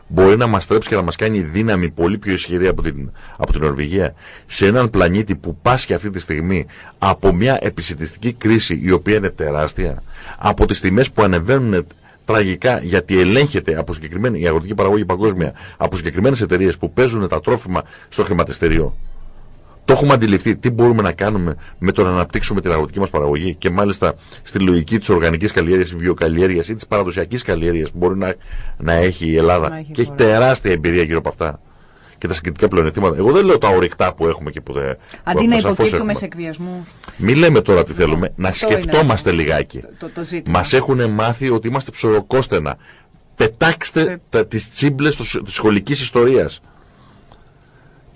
μπορεί να μας τρέψει και να μας κάνει δύναμη πολύ πιο ισχυρή από την, από την Νορβηγία σε έναν πλανήτη που πάσχει αυτή τη στιγμή από μια επισητιστική κρίση η οποία είναι τεράστια, από τις τιμές που ανεβαίνουν τραγικά γιατί ελέγχεται από συγκεκριμένη η αγροτική παραγωγή παγκόσμια από συγκεκριμένες εταιρείες που παίζουν τα τρόφιμα στο χρηματιστήριο. Το έχουμε αντιληφθεί τι μπορούμε να κάνουμε με το να αναπτύξουμε την αγροτική μας παραγωγή και μάλιστα στη λογική της οργανικής καλλιέργειας, της βιοκαλλιέργειας ή της παραδοσιακής καλλιέργειας που μπορεί να, να έχει η Ελλάδα. Έχει και έχει τεράστια εμπειρία γύρω από αυτά. Και τα συγκριτικά πλεονεκτήματα. Εγώ δεν λέω τα ορυκτά που έχουμε και που δεν. Αντί να υποκύπτουμε σε εκβιασμούς. Μην λέμε τώρα τι θέλουμε, να σκεφτόμαστε λιγάκι. Το, το, το Μας έχουν μάθει ότι είμαστε ψωροκόστενα. Πετάξτε ε... τις τσίμπλες της σχολικής ιστορίας.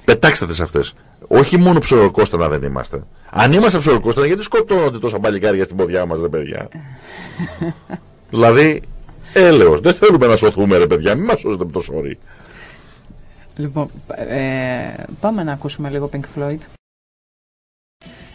Πετάξτε τις αυτές. Όχι μόνο ψωροκόστανα δεν είμαστε. Αν είμαστε ψωροκόστανα, γιατί σκοτώνονται τόσα παλικάρια στην ποδιά μας, ρε παιδιά; δηλαδή, έλεος. Δεν θέλουμε να σωθούμε, ρε παιδιά. Μην μας σώσετε με το σωρί. Λοιπόν, ε, πάμε να ακούσουμε λίγο Pink Floyd.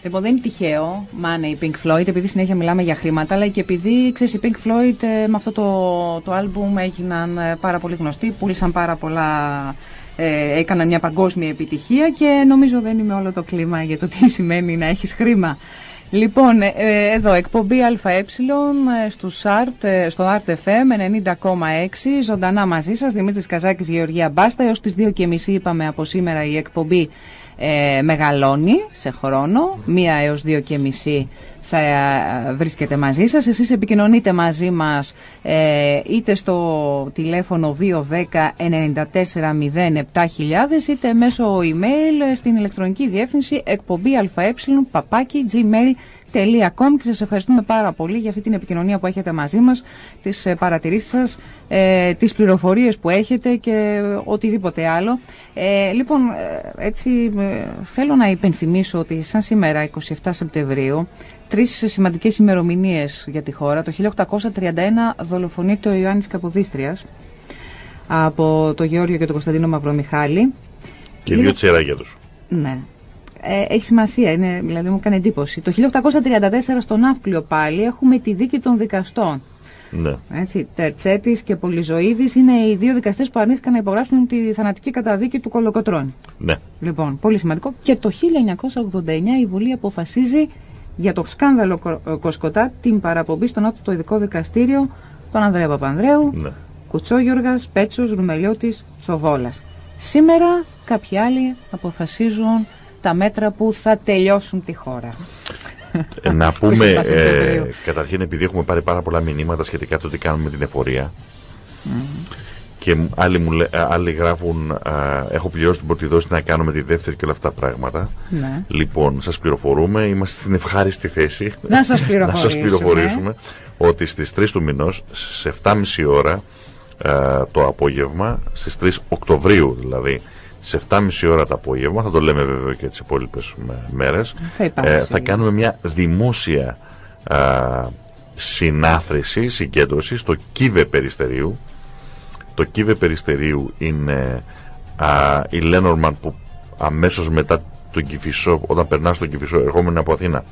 Λοιπόν, δεν είναι τυχαίο, μάνε η Pink Floyd, επειδή συνέχεια μιλάμε για χρήματα, αλλά και επειδή, ξέρεις, η Pink Floyd ε, με αυτό το, το άλμπουμ έγιναν ε, πάρα πολύ γνωστοί, πούλησαν πάρα πολλά ε, έκαναν μια παγκόσμια επιτυχία και νομίζω δεν είμαι όλο το κλίμα για το τι σημαίνει να έχεις χρήμα. Λοιπόν, ε, ε, εδώ εκπομπή ΑΕ στο ΑΡΤ, στο Art FM 90,6 ζωντανά μαζί σας Δημήτρης Καζάκης, Γεωργία Μπάστα έως τις 2.30 είπαμε από σήμερα η εκπομπή ε, μεγαλώνει σε χρόνο, μία έως δύο και μισή θα ε, βρίσκεται μαζί σας. Εσείς επικοινωνείτε μαζί μας ε, είτε στο τηλέφωνο 210 94 είτε μέσω email στην ηλεκτρονική διεύθυνση εκπομπή αε παπάκι gmail com και σας ευχαριστούμε πάρα πολύ για αυτή την επικοινωνία που έχετε μαζί μας, τις ε, παρατηρήσεις σας, ε, τις πληροφορίες που έχετε και οτιδήποτε άλλο. Ε, λοιπόν, ε, έτσι θέλω να υπενθυμίσω ότι σαν σήμερα, 27 Σεπτεμβρίου, τρεις σημαντικές ημερομηνίες για τη χώρα. Το 1831 δολοφονείται ο Ιωάννης Καποδίστριας από το Γεώργιο και τον Κωνσταντίνο Μαυρομιχάλη. Και δύο τσεράγια τους. Ναι ε, έχει σημασία, είναι, δηλαδή μου κάνει εντύπωση. Το 1834 στον Ναύπλιο πάλι έχουμε τη δίκη των δικαστών. Ναι. Έτσι, Τερτσέτης και Πολυζωίδης είναι οι δύο δικαστές που αρνήθηκαν να υπογράψουν τη θανατική καταδίκη του Κολοκοτρώνη. Ναι. Λοιπόν, πολύ σημαντικό. Και το 1989 η Βουλή αποφασίζει για το σκάνδαλο Κοσκοτά την παραπομπή στο Νότο το ειδικό δικαστήριο τον Ανδρέα Παπανδρέου, ναι. Κουτσόγιοργας, Πέτσος, Ρουμελιώτης, Σοβόλας. Σήμερα κάποιοι άλλοι αποφασίζουν τα μέτρα που θα τελειώσουν τη χώρα. Ε, να πούμε, ε, καταρχήν επειδή έχουμε πάρει πάρα πολλά μηνύματα σχετικά με το τι κάνουμε με την εφορία και άλλοι, μου, άλλοι γράφουν έχω πληρώσει την πρώτη δόση να κάνουμε τη δεύτερη και όλα αυτά τα πράγματα. Ναι. Λοιπόν, σας πληροφορούμε, είμαστε στην ευχάριστη θέση να σας πληροφορήσουμε, να σας πληροφορήσουμε ότι στις 3 του μηνός, σε 7.30 ώρα το απόγευμα, στις 3 Οκτωβρίου δηλαδή, σε 7.30 ώρα το απόγευμα, θα το λέμε βέβαια και τις υπόλοιπες μέρες, θα, ε, θα κάνουμε μια δημόσια α, συνάθρηση, συγκέντρωση στο Κίβε Περιστερίου. Το Κίβε Περιστερίου είναι α, η Λένορμαν που αμέσως μετά τον Κηφισό, όταν περνάς στον Κηφισό, ερχόμενο από Αθήνα,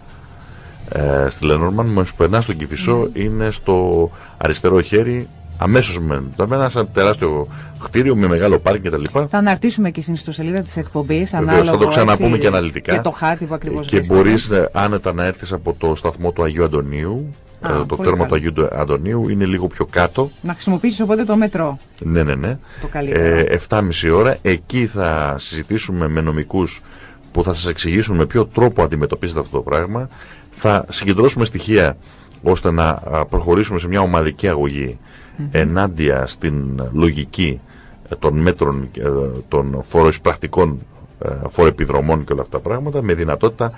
ε, στη Λένορμαν, μόλις περνάς στον Κηφισό, είναι στο αριστερό χέρι Αμέσως μετά. Ένα σαν τεράστιο κτίριο με μεγάλο πάρκινγκ κτλ. Θα αναρτήσουμε και στην ιστοσελίδα της εκπομπής. Θα το ξαναπούμε και αναλυτικά. Και το χάρτη που ακριβώς Και μπορείς ε, άνετα να έρθεις από το σταθμό του Αγίου Αντωνίου. Α, ε, το τέρμα του Αγίου Αντωνίου είναι λίγο πιο κάτω. Να χρησιμοποιήσεις οπότε το μετρό. Ναι, ναι, ναι. Το καλύτερο. Ε, 7.30 ώρα. Εκεί θα συζητήσουμε με νομικούς που θα σας εξηγήσουν με ποιο τρόπο αντιμετωπίζετε αυτό το πράγμα. Θα συγκεντρώσουμε στοιχεία ώστε να προχωρήσουμε σε μια ομαδική αγωγή ενάντια στην λογική ε, των μέτρων ε, των φοροεισπρακτικών ε, φοροεπιδρομών και όλα αυτά τα πράγματα με δυνατότητα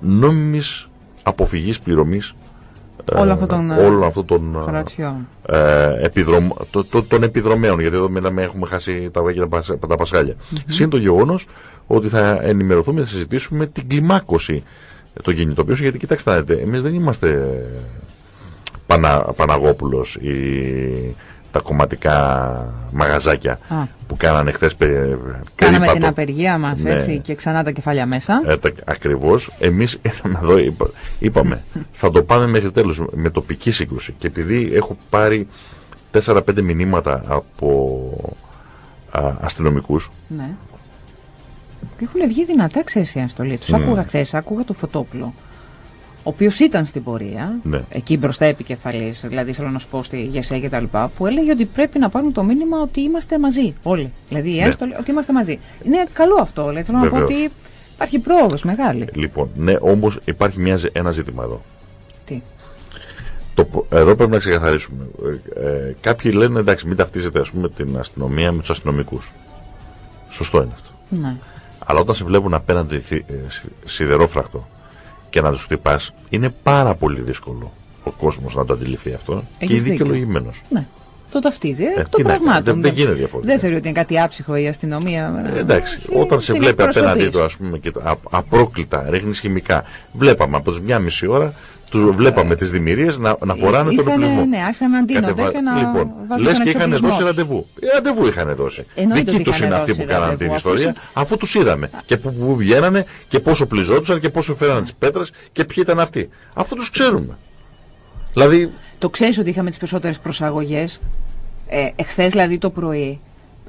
νόμιμης αποφυγής πληρωμής όλων αυτών αυτό των, επιδρομ, το, το, των επιδρομέων γιατί εδώ μιλάμε έχουμε χάσει τα βάγια τα, τα πασχάλια. Mm -hmm. Συν το γεγονός ότι θα ενημερωθούμε, θα συζητήσουμε την κλιμάκωση των κινητοποιήσεων γιατί κοιτάξτε, εμείς δεν είμαστε Πανα, Παναγόπουλος ή τα κομματικά μαγαζάκια που κάνανε χθες περίπατο. Κάναμε την απεργία μας ναι. έτσι και ξανά τα κεφάλια μέσα. Ε, τα, ακριβώς. Εμείς εδώ, είπα, είπαμε θα το πάμε μέχρι τέλος με τοπική σύγκρουση και επειδή έχω πάρει 4-5 μηνύματα από αστυνομικούς. Ναι. Και έχουν βγει δυνατά, ξέρεις η αναστολή τους. Mm. Άκουγα χθες, άκουγα το φωτόπλο. Ο οποίος ήταν στην πορεία, ναι. εκεί μπροστά επικεφαλής, δηλαδή θέλω να σου πω στη ΓΕΣΕ και τα λοιπά, που έλεγε ότι πρέπει να πάρουν το μήνυμα ότι είμαστε μαζί. Όλοι. Δηλαδή, ναι. έστω, ότι είμαστε μαζί. Είναι καλό αυτό. Δηλαδή, θέλω Βεβαίως. να πω ότι υπάρχει πρόοδος μεγάλη. Λοιπόν, ναι, όμως υπάρχει μια, ένα ζήτημα εδώ. Τι; Το, εδώ πρέπει να ξεκαθαρίσουμε. Ε, ε, κάποιοι λένε εντάξει, μην ταυτίζετε ας πούμε, την αστυνομία με τους αστυνομικούς. Σωστό είναι αυτό. Ναι. Αλλά όταν σε βλέπουν απέναντι ε, σιδερόφρακτο και να τους χτυπάς, είναι πάρα πολύ δύσκολο ο κόσμος να το αντιληφθεί αυτό Έχεις και δικαιολογημένος. Ναι. Το ταυτίζει ε, εκ των πραγμάτων. Δεν, δεν γίνεται διαφορετικά. Δεν θεωρεί ότι είναι κάτι άψυχο η αστυνομία. Ε, εντάξει, όταν σε βλέπει απέναντί του, ας πούμε, και απρόκλητα, ρίχνεις χημικά. Βλέπαμε από τις μία μισή ώρα του βλέπαμε τις δημιουργίες να, να φοράνε τον οπλισμό. Ναι, άρχισαν να αντίνονται Κατεβα... και να Λοιπόν, λες και είχαν δώσει ραντεβού. Ε, ραντεβού είχαν δώσει. Δικοί τους είναι αυτοί που κάνανε την ιστορία, αφού τους είδαμε. Και που, που βγαίνανε και πόσο πληζόντουσαν και πόσο φέρανε τις πέτρες και ποιοι ήταν αυτοί. Αυτό τους ξέρουμε. Δηλαδή. Το ξέρεις ότι είχαμε τις περισσότερες προσαγωγές. Ε, Εχθές δηλαδή το πρωί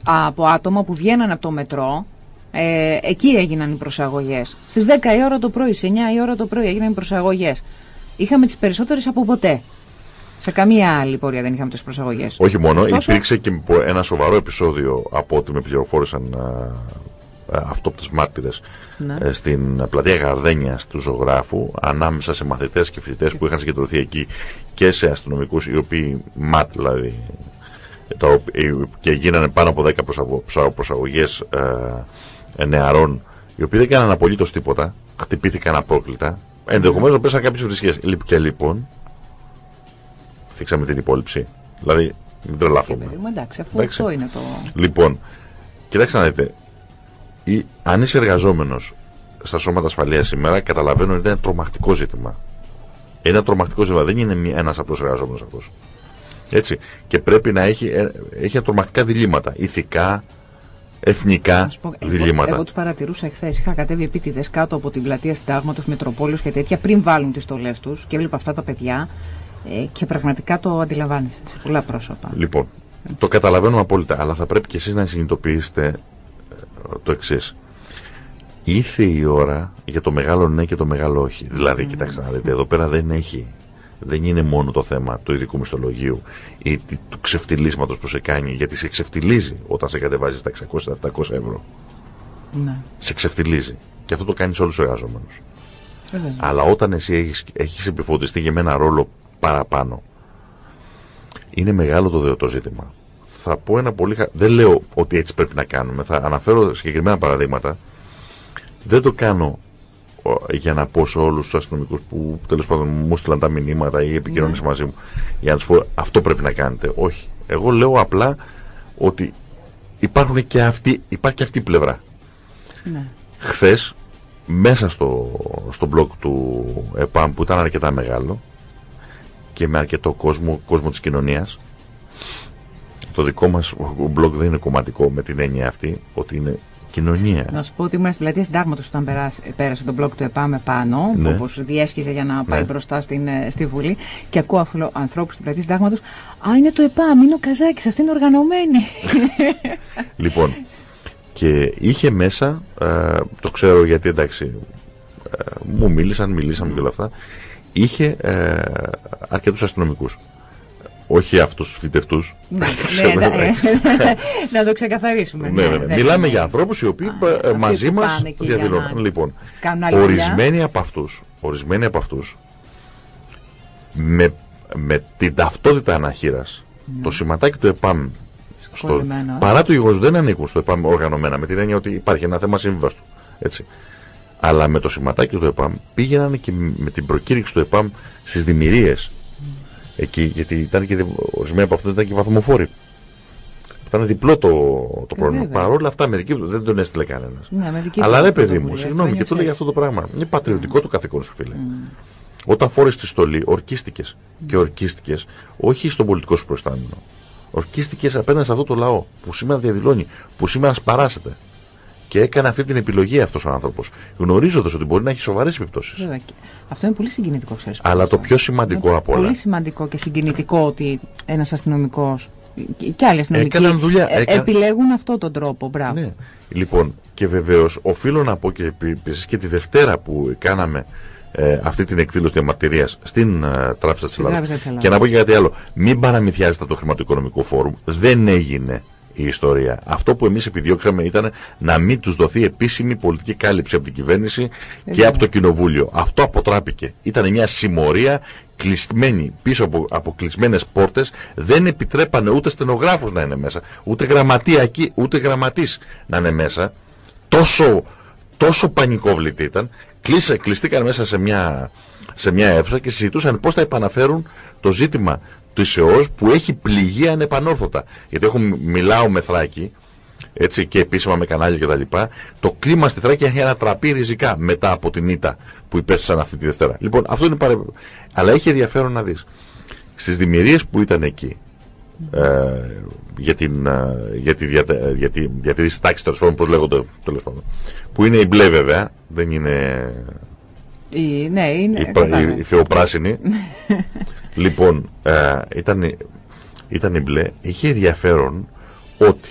από άτομα που βγαίναν από το μετρό ε, εκεί έγιναν οι προσαγωγές. Στις 10 η ώρα το πρωί, στι 9 η ώρα το πρωί έγιναν οι προσαγωγές είχαμε τις περισσότερες από ποτέ. Σε καμία άλλη πορεία δεν είχαμε τις προσαγωγές. Όχι μόνο, Ωστόσο... υπήρξε και ένα σοβαρό επεισόδιο από ό,τι με πληροφόρησαν αυτόπτες μάρτυρες ναι. Ε, στην πλατεία Γαρδένια του ζωγράφου, ανάμεσα σε μαθητές και φοιτητές που είχαν συγκεντρωθεί εκεί και σε αστυνομικούς, οι οποίοι ματ δηλαδή. και γίνανε πάνω από 10 προσαγωγές ε, νεαρών, οι οποίοι δεν κάνανε απολύτως τίποτα, χτυπήθηκαν απόκλητα, Ενδεχομένως να πέσαν κάποιες βρισχές. Και λοιπόν, θίξαμε την υπόλοιψη. Δηλαδή, μην τρελαθούμε. Εντάξει, αφού αυτό είναι το. Λοιπόν, κοιτάξτε να δείτε. Ή, αν είσαι εργαζόμενος στα σώματα ασφαλείας σήμερα, καταλαβαίνω ότι είναι ένα τρομακτικό ζήτημα. Είναι ένα τρομακτικό ζήτημα. Δεν είναι ένας απλός εργαζόμενος αυτός. Έτσι. Και πρέπει να έχει, ε, έχει τρομακτικά διλήμματα. Ηθικά, εθνικά πω, διλήμματα. Εγώ, εγώ τους παρατηρούσα εχθές. Είχα κατέβει επίτηδες κάτω από την πλατεία Συντάγματος, Μητροπόλεω και τέτοια πριν βάλουν τις στολές τους και έβλεπα αυτά τα παιδιά ε, και πραγματικά το αντιλαμβάνεσαι σε πολλά πρόσωπα. Λοιπόν, το καταλαβαίνουμε απόλυτα, αλλά θα πρέπει και εσείς να συνειδητοποιήσετε ε, το εξής. Ήρθε η ώρα για το μεγάλο ναι και το μεγάλο όχι. Δηλαδή, mm. κοιτάξτε να δείτε, εδώ πέρα δεν έχει δεν είναι μόνο το θέμα του ειδικού μισθολογίου ή του ξεφτυλίσματος που σε κάνει, γιατί σε ξεφτυλίζει όταν σε κατεβάζει στα 600-700 ευρώ. Ναι. Σε ξεφτυλίζει. Και αυτό το κάνεις σε όλους τους εργαζόμενους. Αλλά όταν εσύ έχεις, έχεις επιφωτιστεί για ένα ρόλο παραπάνω, είναι μεγάλο το, το ζήτημα. Θα πω ένα πολύ... Δεν λέω ότι έτσι πρέπει να κάνουμε. Θα αναφέρω συγκεκριμένα παραδείγματα. Δεν το κάνω για να πω σε όλους τους αστυνομικούς που τέλος πάντων μου στείλαν τα μηνύματα ή επικοινωνήσαν ναι. μαζί μου, για να τους πω αυτό πρέπει να κάνετε. Όχι. Εγώ λέω απλά ότι υπάρχουν και αυτοί, υπάρχει και αυτή η πλευρά. Ναι. Χθες, μέσα στο, στο blog του ΕΠΑΜ που ήταν αρκετά μεγάλο και με αρκετό κόσμο, κόσμο της κοινωνίας το δικό μας blog δεν είναι κομματικό με την έννοια αυτή ότι είναι κοινωνία. Να σου πω ότι ήμουν στην πλατεία συντάγματος όταν πέρασε τον μπλοκ του ΕΠΑΜΕ πάνω, ναι. όπως διέσχιζε για να πάει ναι. μπροστά στην, ε, στη Βουλή. Και ακούω ανθρώπους στην πλατεία συντάγματος. Α, είναι το ΕΠΑΜ, είναι ο Καζάκης, αυτή είναι οργανωμένη. λοιπόν, και είχε μέσα, ε, το ξέρω γιατί εντάξει, ε, μου μίλησαν, μιλήσαμε και όλα αυτά, είχε ε, αρκετούς αστυνομικούς όχι αυτούς τους φοιτευτού. Ναι, ναι, ναι, ναι, να το ξεκαθαρίσουμε. Ναι, ναι, Μιλάμε για ανθρώπους οι οποίοι ε, μαζί μας διαδηλώνουν. Λοιπόν, ορισμένοι από αυτούς, ορισμένοι από αυτούς, με, με την ταυτότητα αναχείρας, το σηματάκι του ΕΠΑΜ, στο, παρά το γεγονός δεν ανήκουν στο ΕΠΑΜ οργανωμένα, με την έννοια ότι υπάρχει ένα θέμα σύμβαστο. Έτσι. Αλλά με το σηματάκι του ΕΠΑΜ πήγαιναν και με την προκήρυξη του ΕΠΑΜ στις δημιουργίες εκεί, γιατί ήταν και ορισμένοι από αυτούς ήταν και βαθμοφόροι. Ήταν διπλό το, το πρόβλημα. Παρ' όλα αυτά, με δική του δεν τον έστειλε κανένας. Ναι, Αλλά ρε παιδί μου, συγγνώμη, και του λέγει αυτό το πράγμα. Είναι πατριωτικό mm. το καθήκον σου, φίλε. Mm. Όταν φόρεσες τη στολή, ορκίστηκες. Mm. Και ορκίστηκες όχι στον πολιτικό σου προστάμενο. Ορκίστηκες απέναντι σε αυτό το λαό που σήμερα διαδηλώνει, που σήμερα σπαράσεται. Και έκανε αυτή την επιλογή αυτός ο άνθρωπος, γνωρίζοντας ότι μπορεί να έχει σοβαρές επιπτώσεις. Αυτό είναι πολύ συγκινητικό, ξέρεις. Αλλά το πιο σημαντικό είναι από όλα. Πολύ σημαντικό και συγκινητικό ότι ένας αστυνομικός και άλλοι αστυνομικοί έκαναν δουλειά. Ε, επιλέγουν αυτόν τον τρόπο. Μπράβο. Ναι. Λοιπόν, και βεβαίως οφείλω να πω και επίσης και τη Δευτέρα που κάναμε ε, αυτή την εκδήλωση διαμαρτυρίας στην ε, Τράπεζα της Ελλάδα. Και να πω και κάτι άλλο. Μην παραμυθιάζετε το χρηματοοικονομικό φόρουμ. Δεν έγινε η ιστορία. Αυτό που εμείς επιδιώξαμε ήταν να μην τους δοθεί επίσημη πολιτική κάλυψη από την κυβέρνηση και από το κοινοβούλιο. Αυτό αποτράπηκε. Ήταν μια συμμορία κλεισμένη πίσω από, από κλεισμένες πόρτες. Δεν επιτρέπανε ούτε στενογράφους να είναι μέσα, ούτε γραμματεία ούτε γραμματή να είναι μέσα. Τόσο, τόσο πανικόβλητη ήταν. Κλείσε, κλειστήκαν μέσα σε μια, σε μια αίθουσα και συζητούσαν πώς θα επαναφέρουν το ζήτημα του ΕΟΣ που έχει πληγεί ανεπανόρθωτα. Γιατί έχω, μιλάω με Θράκη έτσι, και επίσημα με κανάλια κτλ. Το κλίμα στη Θράκη έχει ανατραπεί ριζικά μετά από την ήττα που υπέστησαν αυτή τη Δευτέρα. Λοιπόν, αυτό είναι παρε... Αλλά έχει ενδιαφέρον να δεις. Στις δημιουργίες που ήταν εκεί, ε, για, την, ε, για, τη διατε, για τη διατηρήση τάξης, τέλος πάντων, πώς λέγονται, τέλος πάντων, που είναι η μπλε βέβαια, δεν είναι. Η, ναι, είναι. Η, η, θεοπράσινη. λοιπόν, ε, ήταν, ήταν η μπλε. Είχε ενδιαφέρον ότι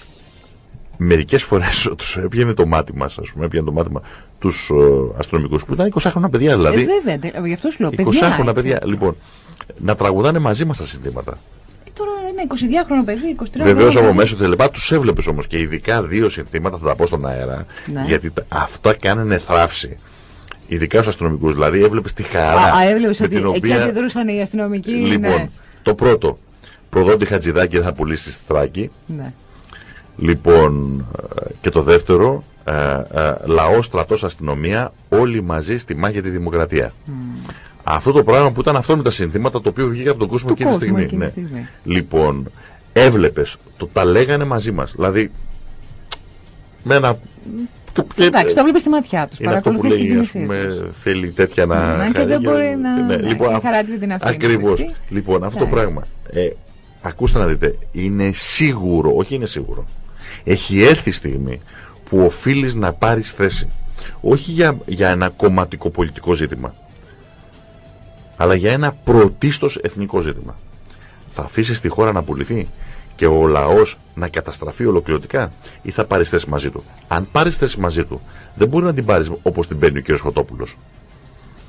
μερικές φορές τους έπιανε το μάτι μας, ας πούμε, έπιανε το μάτι μας τους ε, αστυνομικούς που ήταν 20 χρόνια παιδιά δηλαδή. Ε, βέβαια, γι' αυτός σου λέω. 20 χρόνια παιδιά. Λοιπόν, να τραγουδάνε μαζί μας τα συνθήματα. Ε, τώρα είναι 22 χρόνια παιδί, 23 χρόνια. Βεβαίω από μέσω τελεπά τους έβλεπες όμως και ειδικά δύο συνθήματα, θα τα πω στον αέρα, ναι. γιατί αυτά κάνανε θράψη. Ειδικά στους αστυνομικούς, δηλαδή έβλεπες τη χαρά. Α, έβλεπες ότι οποία... εκεί αντιδρούσαν οι αστυνομικοί. Λοιπόν, ναι. το πρώτο, προδότη Χατζηδάκη θα πουλήσει στη Θράκη. Ναι. Λοιπόν, και το δεύτερο, ε, ε, λαός, στρατός, αστυνομία, όλοι μαζί στη μάχη για τη δημοκρατία. Mm. Αυτό το πράγμα που ήταν αυτό με τα συνθήματα το οποίο βγήκε από τον κόσμο εκείνη τη στιγμή. Ναι. Λοιπόν, έβλεπες, το τα λέγανε μαζί μας. Δηλαδή, με ένα. Εντάξει, το βλέπεις στη ματιά τους. Είναι αυτό που λέει, ας πούμε, θέλει τέτοια να. Ναι, και δεν μπορεί να. Ναι, ναι, λοιπόν, χαράξει την αυτή. Ακριβώς. Λοιπόν, αυτό το πράγμα. Ε, ακούστε να δείτε, είναι σίγουρο, όχι είναι σίγουρο. Έχει έρθει η στιγμή που οφείλεις να πάρεις θέση. Όχι για, για ένα κομματικό πολιτικό ζήτημα αλλά για ένα πρωτίστως εθνικό ζήτημα. Θα αφήσεις τη χώρα να πουληθεί; Και ο λαός να καταστραφεί ολοκληρωτικά ή θα πάρεις θέση μαζί του. Αν πάρεις θέση μαζί του, δεν μπορεί να την πάρεις όπως την παίρνει ο κ. Φωτόπουλος.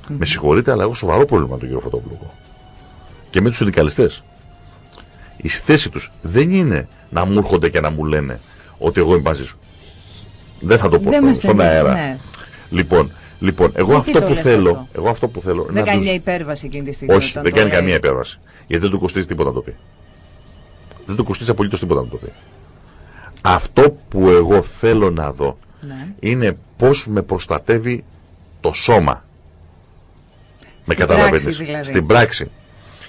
Με συγχωρείτε, αλλά έχω σοβαρό πρόβλημα με τον κ. Φωτόπουλο. Και με τους συνδικαλιστές. Η θέση τους δεν είναι να μου έρχονται και να μου λένε ότι εγώ είμαι μαζί σου. Δεν θα το πω στον αέρα. Ναι. Λοιπόν, Λοιπόν, εγώ αυτό, που θέλω, εγώ αυτό που θέλω. Δεν κάνει μια υπέρβαση εκείνη τη στιγμή. Όχι, δεν κάνει καμία υπέρβαση. Γιατί δεν του κοστίζει τίποτα να το πει. Δεν του κοστίζει απολύτως τίποτα να το πεις. Αυτό που εγώ θέλω να δω ναι. είναι πώς με προστατεύει το σώμα. με καταλαβαίνεις. Δηλαδή. Στην πράξη.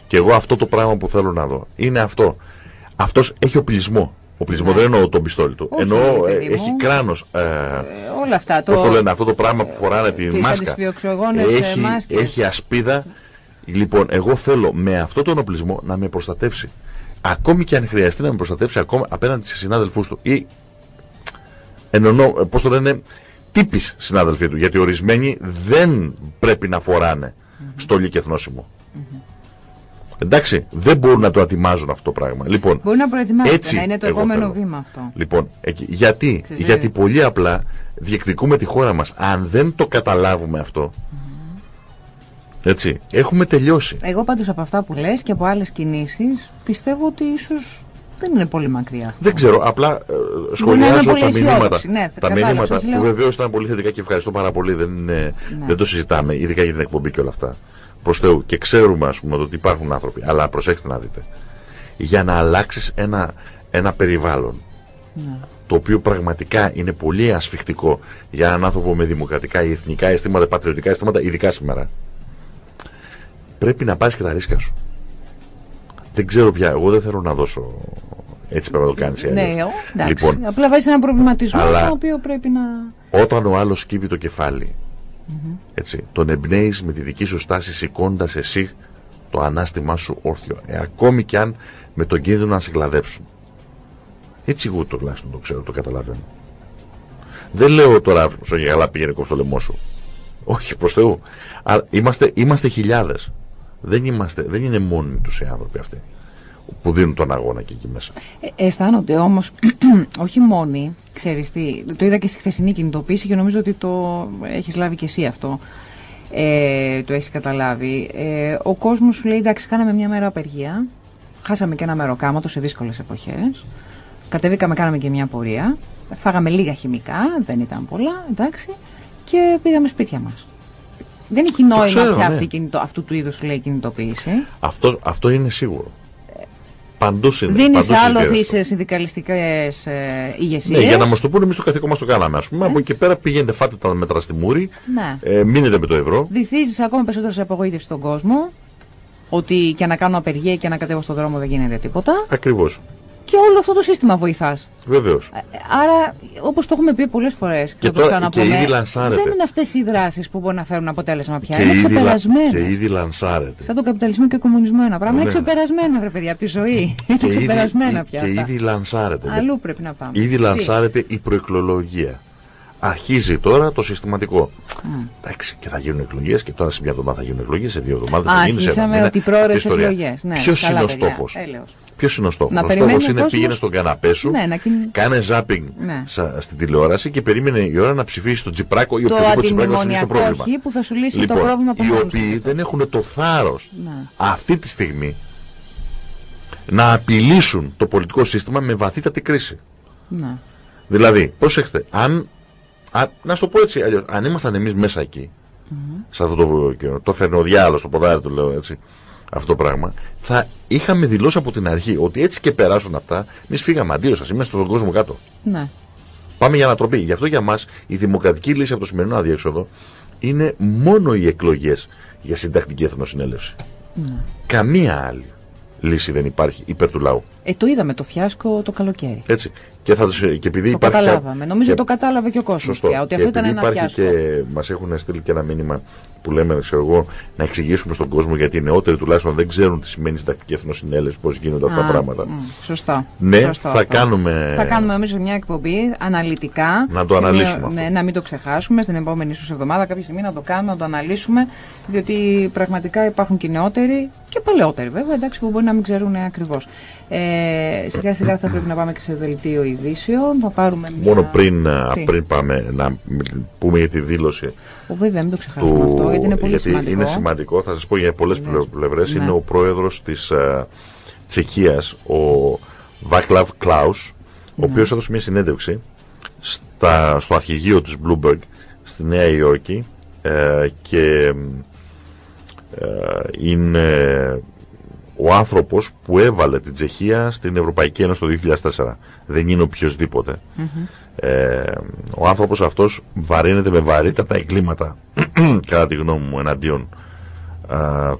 Και εγώ αυτό το πράγμα που θέλω να δω είναι αυτό. Αυτός έχει οπλισμό. Οπλισμό ναι. δεν εννοώ τον πιστόλι του. εννοώ ε, έχει κράνος. Ε, ε, όλα αυτά. Πώς το... λένε, αυτό το πράγμα που φοράνε τη μάσκα. Έχει, μάσκες. έχει ασπίδα. Λοιπόν, εγώ θέλω με αυτό τον οπλισμό να με προστατεύσει. Ακόμη και αν χρειαστεί να με προστατεύσει ακόμα απέναντι σε συνάδελφούς του. Ή εννοώ, πώς το λένε, τύπης συνάδελφοί του. Γιατί ορισμένοι δεν πρέπει να φοράνε mm -hmm. στολή και εθνόσημο. Εντάξει, δεν μπορούν να το ατιμάζουν αυτό το πράγμα. Λοιπόν, Μπορεί να προετοιμάσουν, έτσι, να είναι το επόμενο βήμα αυτό. Λοιπόν, γιατί, γιατί πολύ απλά διεκδικούμε τη χώρα μας. Αν δεν το καταλάβουμε αυτό, έτσι, έχουμε τελειώσει. Εγώ πάντως από αυτά που λες και από άλλες κινήσεις πιστεύω ότι ίσως δεν είναι πολύ μακριά. Αυτό. Δεν ξέρω, απλά ε, σχολιάζω τα μηνύματα. Ναι, τα μηνύματα που βεβαίως ήταν πολύ θετικά και ευχαριστώ πάρα πολύ. Δεν, ναι. δεν το συζητάμε, ειδικά για την εκπομπή και όλα αυτά προς Θεού και ξέρουμε ας πούμε ότι υπάρχουν άνθρωποι αλλά προσέξτε να δείτε για να αλλάξεις ένα, ένα περιβάλλον ναι. το οποίο πραγματικά είναι πολύ ασφιχτικό για έναν άνθρωπο με δημοκρατικά ή εθνικά αισθήματα, πατριωτικά αισθήματα ειδικά σήμερα πρέπει να πάρεις και τα ρίσκα σου δεν ξέρω πια, εγώ δεν θέλω να δώσω έτσι πρέπει να το κάνεις ναι, εντάξει. Λοιπόν, απλά βάζεις ένα προβληματισμό αλλά, το οποίο πρέπει να όταν ο άλλος σκύβει το κεφάλι έτσι, τον εμπνέεις με τη δική σου στάση σηκώντας εσύ το ανάστημά σου όρθιο. Ε, ακόμη και αν με τον κίνδυνο να σε κλαδέψουν. Έτσι εγώ τουλάχιστον το ξέρω, το καταλαβαίνω. Δεν λέω τώρα στο γεγαλά πήγαινε κόψω το λαιμό σου. Όχι, προς Θεού. Αλλά είμαστε, είμαστε χιλιάδες. Δεν, είμαστε, δεν είναι μόνοι τους οι άνθρωποι αυτοί που δίνουν τον αγώνα και εκεί μέσα. Ε, αισθάνονται όμως, όχι μόνοι, ξέρεις τι. Το είδα και στη χθεσινή κινητοποίηση και νομίζω ότι το έχεις λάβει και εσύ αυτό. Ε, το έχεις καταλάβει. Ε, ο κόσμος σου λέει: Εντάξει, κάναμε μια μέρα απεργία. Χάσαμε και ένα μεροκάματο σε δύσκολες εποχές. Κατεβήκαμε, κάναμε και μια πορεία. Φάγαμε λίγα χημικά, δεν ήταν πολλά, εντάξει. Και πήγαμε σπίτια μας. Δεν έχει νόημα ξέρω, πια ναι. αυτή, αυτού του είδους λέει κινητοποίηση. Αυτό, αυτό είναι σίγουρο. Παντού Δίνει άλλο σε συνδικαλιστικές ε, ηγεσίες. Ναι, για να μας το πούνε, εμείς το καθήκον μας το κάναμε. Ας πούμε. Από εκεί πέρα πηγαίνετε, φάτε τα μέτρα στη μούρη, ναι. ε, μείνετε με το ευρώ. Βυθίζεις ακόμα περισσότερο σε απογοήτευση στον κόσμο. Ότι και να κάνω απεργία και να κατέβω στον δρόμο δεν γίνεται τίποτα. Ακριβώς και όλο αυτό το σύστημα βοηθάς. Βεβαίως. Ε, άρα, όπως το έχουμε πει πολλές φορές και, και το ξαναπούμε, δεν είναι αυτές οι δράσεις που μπορεί να φέρουν αποτέλεσμα πια. Και είναι ξεπερασμένε. Και ήδη λανσάρεται. Σαν τον καπιταλισμό και ο κομμουνισμό ένα πράγμα. Είναι ξεπερασμένο, ρε παιδιά, από τη ζωή. Είναι ξεπερασμένα πια. Και ήδη λανσάρεται. Αλλού πρέπει να πάμε. Ήδη λανσάρεται η προεκλογία. Αρχίζει τώρα το συστηματικό. Mm. Εντάξει, και θα γίνουν εκλογές και τώρα σε μια εβδομάδα θα γίνουν εκλογές, σε δύο εβδομάδες θα γίνουν. Αρχίσαμε ότι πρόορε εκλογές. Ναι, Ποιος είναι ο στόχος; Ποιος είναι ο στόχος; Ο στόχος είναι πήγαινε στον καναπέ σου, ναι, κάνε ζάπινγκ ναι. στην τηλεόραση και περίμενε η ώρα να ψηφίσει τον Τσιπράκο ή οποιοδήποτε Τσιπράκος να λύσει το πρόβλημα. που θα σου λύσει λοιπόν, το πρόβλημα Οι οποίοι δεν έχουν το θάρρος ναι. αυτή τη στιγμή να απειλήσουν το πολιτικό σύστημα με βαθύτατη κρίση. Ναι. Δηλαδή, προσέξτε, αν Α, να σου το πω έτσι αλλιώς. Αν ήμασταν εμείς μέσα εκεί, mm -hmm. σε αυτό το, το φερνοδιάλο, στο ποδάρι του λέω έτσι, αυτό το πράγμα, θα είχαμε δηλώσει από την αρχή ότι έτσι και περάσουν αυτά, εμείς φύγαμε αντίο σας, είμαστε στον κόσμο κάτω. Ναι. Πάμε για ανατροπή. Γι' αυτό για μας η δημοκρατική λύση από το σημερινό αδιέξοδο είναι μόνο οι εκλογές για συντακτική εθνοσυνέλευση. Ναι. Καμία άλλη λύση δεν υπάρχει υπέρ του λαού. Ε, το είδαμε το φιάσκο το καλοκαίρι. Έτσι. Και, θα, και επειδή το υπάρχει. Καταλάβαμε. Νομίζω και... το κατάλαβε και ο κόσμος πια. Ότι αυτό ήταν ένα υπάρχει φιάσκο. Και μας έχουν στείλει και ένα μήνυμα που λέμε, ξέρω εγώ, να εξηγήσουμε στον κόσμο γιατί οι νεότεροι τουλάχιστον δεν ξέρουν τι σημαίνει συντακτική εθνοσυνέλευση, πώς γίνονται αυτά τα πράγματα. σωστά. Ναι, σωστό θα κάνουμε. Θα κάνουμε νομίζω μια εκπομπή αναλυτικά. Να το αναλύσουμε. Ναι, να μην το ξεχάσουμε στην επόμενη ίσως εβδομάδα, κάποια στιγμή να το κάνουμε, να το αναλύσουμε. Διότι πραγματικά υπάρχουν και νεότεροι και παλαιότεροι βέβαια, εντάξει, που μπορεί να μην ξέρουν ακριβώς. Ε, σιγά σιγά θα πρέπει να πάμε και σε δελτίο ειδήσεων. Θα πάρουμε μια... Μόνο πριν, πριν πάμε να πούμε για τη δήλωση. Ο, βέβαια, μην το ξεχάσουμε του... αυτό, γιατί είναι πολύ γιατί σημαντικό. Είναι σημαντικό, θα σας πω για πολλές πλευρές. Ναι. Είναι ο πρόεδρος της uh, Τσεχίας, ο Βάκλαβ Κλάου, ο ναι. οποίος έδωσε μια συνέντευξη στα, στο αρχηγείο της Bloomberg στη Νέα Υόρκη ε, και ε, είναι ο άνθρωπος που έβαλε την Τσεχία στην Ευρωπαϊκή Ένωση το 2004. Δεν είναι οποιοδήποτε. ε, ο άνθρωπος αυτός βαρύνεται με βαρύτατα εγκλήματα κατά τη γνώμη μου εναντίον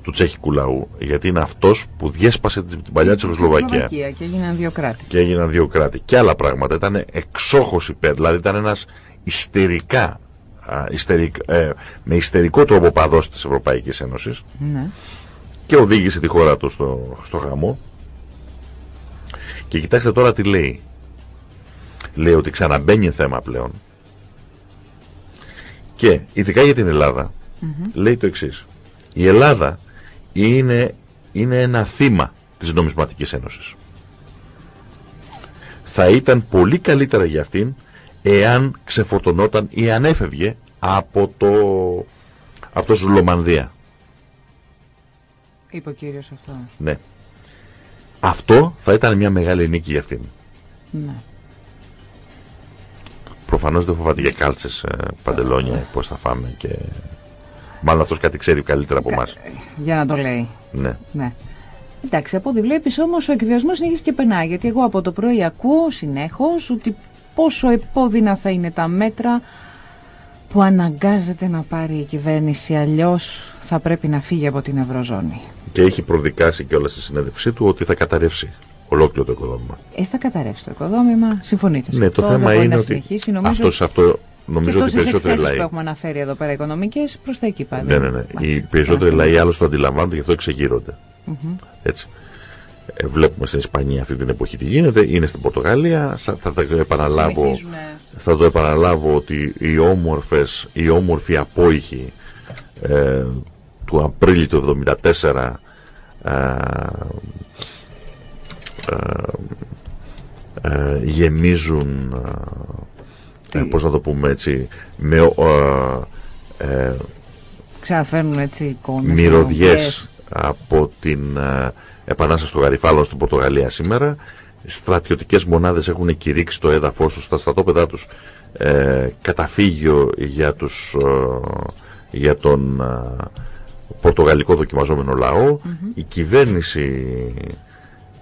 του τσέχικου λαού γιατί είναι αυτός που διέσπασε την, την παλιά Τσεχοσλοβακία. Και έγιναν δύο κράτη. Και έγιναν δύο κράτη. Και άλλα πράγματα. Ήταν εξόχως υπέρ δηλαδή ήταν ένας ιστερικά ε, με ιστερικό τρόπο παδός της Ευρωπαϊκής Ένωσης ναι και οδήγησε τη χώρα του στο, στο γαμό. Και κοιτάξτε τώρα τι λέει. Λέει ότι ξαναμπαίνει θέμα πλέον. Και ειδικά για την Ελλάδα λέει το εξής. Η Ελλάδα είναι, είναι ένα θύμα της νομισματικής ένωσης. Θα ήταν πολύ καλύτερα για αυτήν εάν ξεφορτωνόταν ή αν έφευγε από το, από το Ζουλομανδία είπε ο κύριος αυτός. Ναι. Αυτό θα ήταν μια μεγάλη νίκη για αυτήν. Ναι. Προφανώς δεν φοβάται για κάλτσες, ε, παντελόνια, πώς θα φάμε και... Μάλλον αυτός κάτι ξέρει καλύτερα από εμά. Για να το λέει. Ναι. ναι. Εντάξει, από ό,τι βλέπεις όμως ο εκβιασμός συνεχίζει και περνάει. Γιατί εγώ από το πρωί ακούω συνέχως ότι πόσο επώδυνα θα είναι τα μέτρα που αναγκάζεται να πάρει η κυβέρνηση. Αλλιώς θα πρέπει να φύγει από την Ευρωζώνη και έχει προδικάσει και όλα στη συνέντευξή του ότι θα καταρρεύσει ολόκληρο το οικοδόμημα. Ε, θα καταρρεύσει το οικοδόμημα, συμφωνείτε. Ναι, το, θέμα είναι ότι νομίζω... αυτό, αυτό νομίζω ότι οι περισσότεροι λαοί. που έχουμε αναφέρει εδώ πέρα οικονομικές προς τα εκεί πάνε. Ναι, ναι, ναι. Οι περισσότεροι λαοί άλλω το αντιλαμβάνονται και αυτό εξεγείρονται. Mm -hmm. Έτσι. Ε, βλέπουμε στην Ισπανία αυτή την εποχή τι γίνεται, είναι στην Πορτογαλία, θα, θα τα επαναλάβω θα το επαναλάβω ότι οι όμορφες, οι όμορφοι απόϊχοι ε, του Απρίλη του 1974 ε, ε, γεμίζουν ε, πώς να το πούμε έτσι με ε, Ξαφέρνουν έτσι εικόνες μυρωδιές από την επανάσταση του Γαριφάλων στην Πορτογαλία σήμερα στρατιωτικές μονάδες έχουν κηρύξει το έδαφος τους στα στρατόπεδά τους καταφύγιο για, τους, για τον πορτογαλικό δοκιμαζόμενο λαό η κυβέρνηση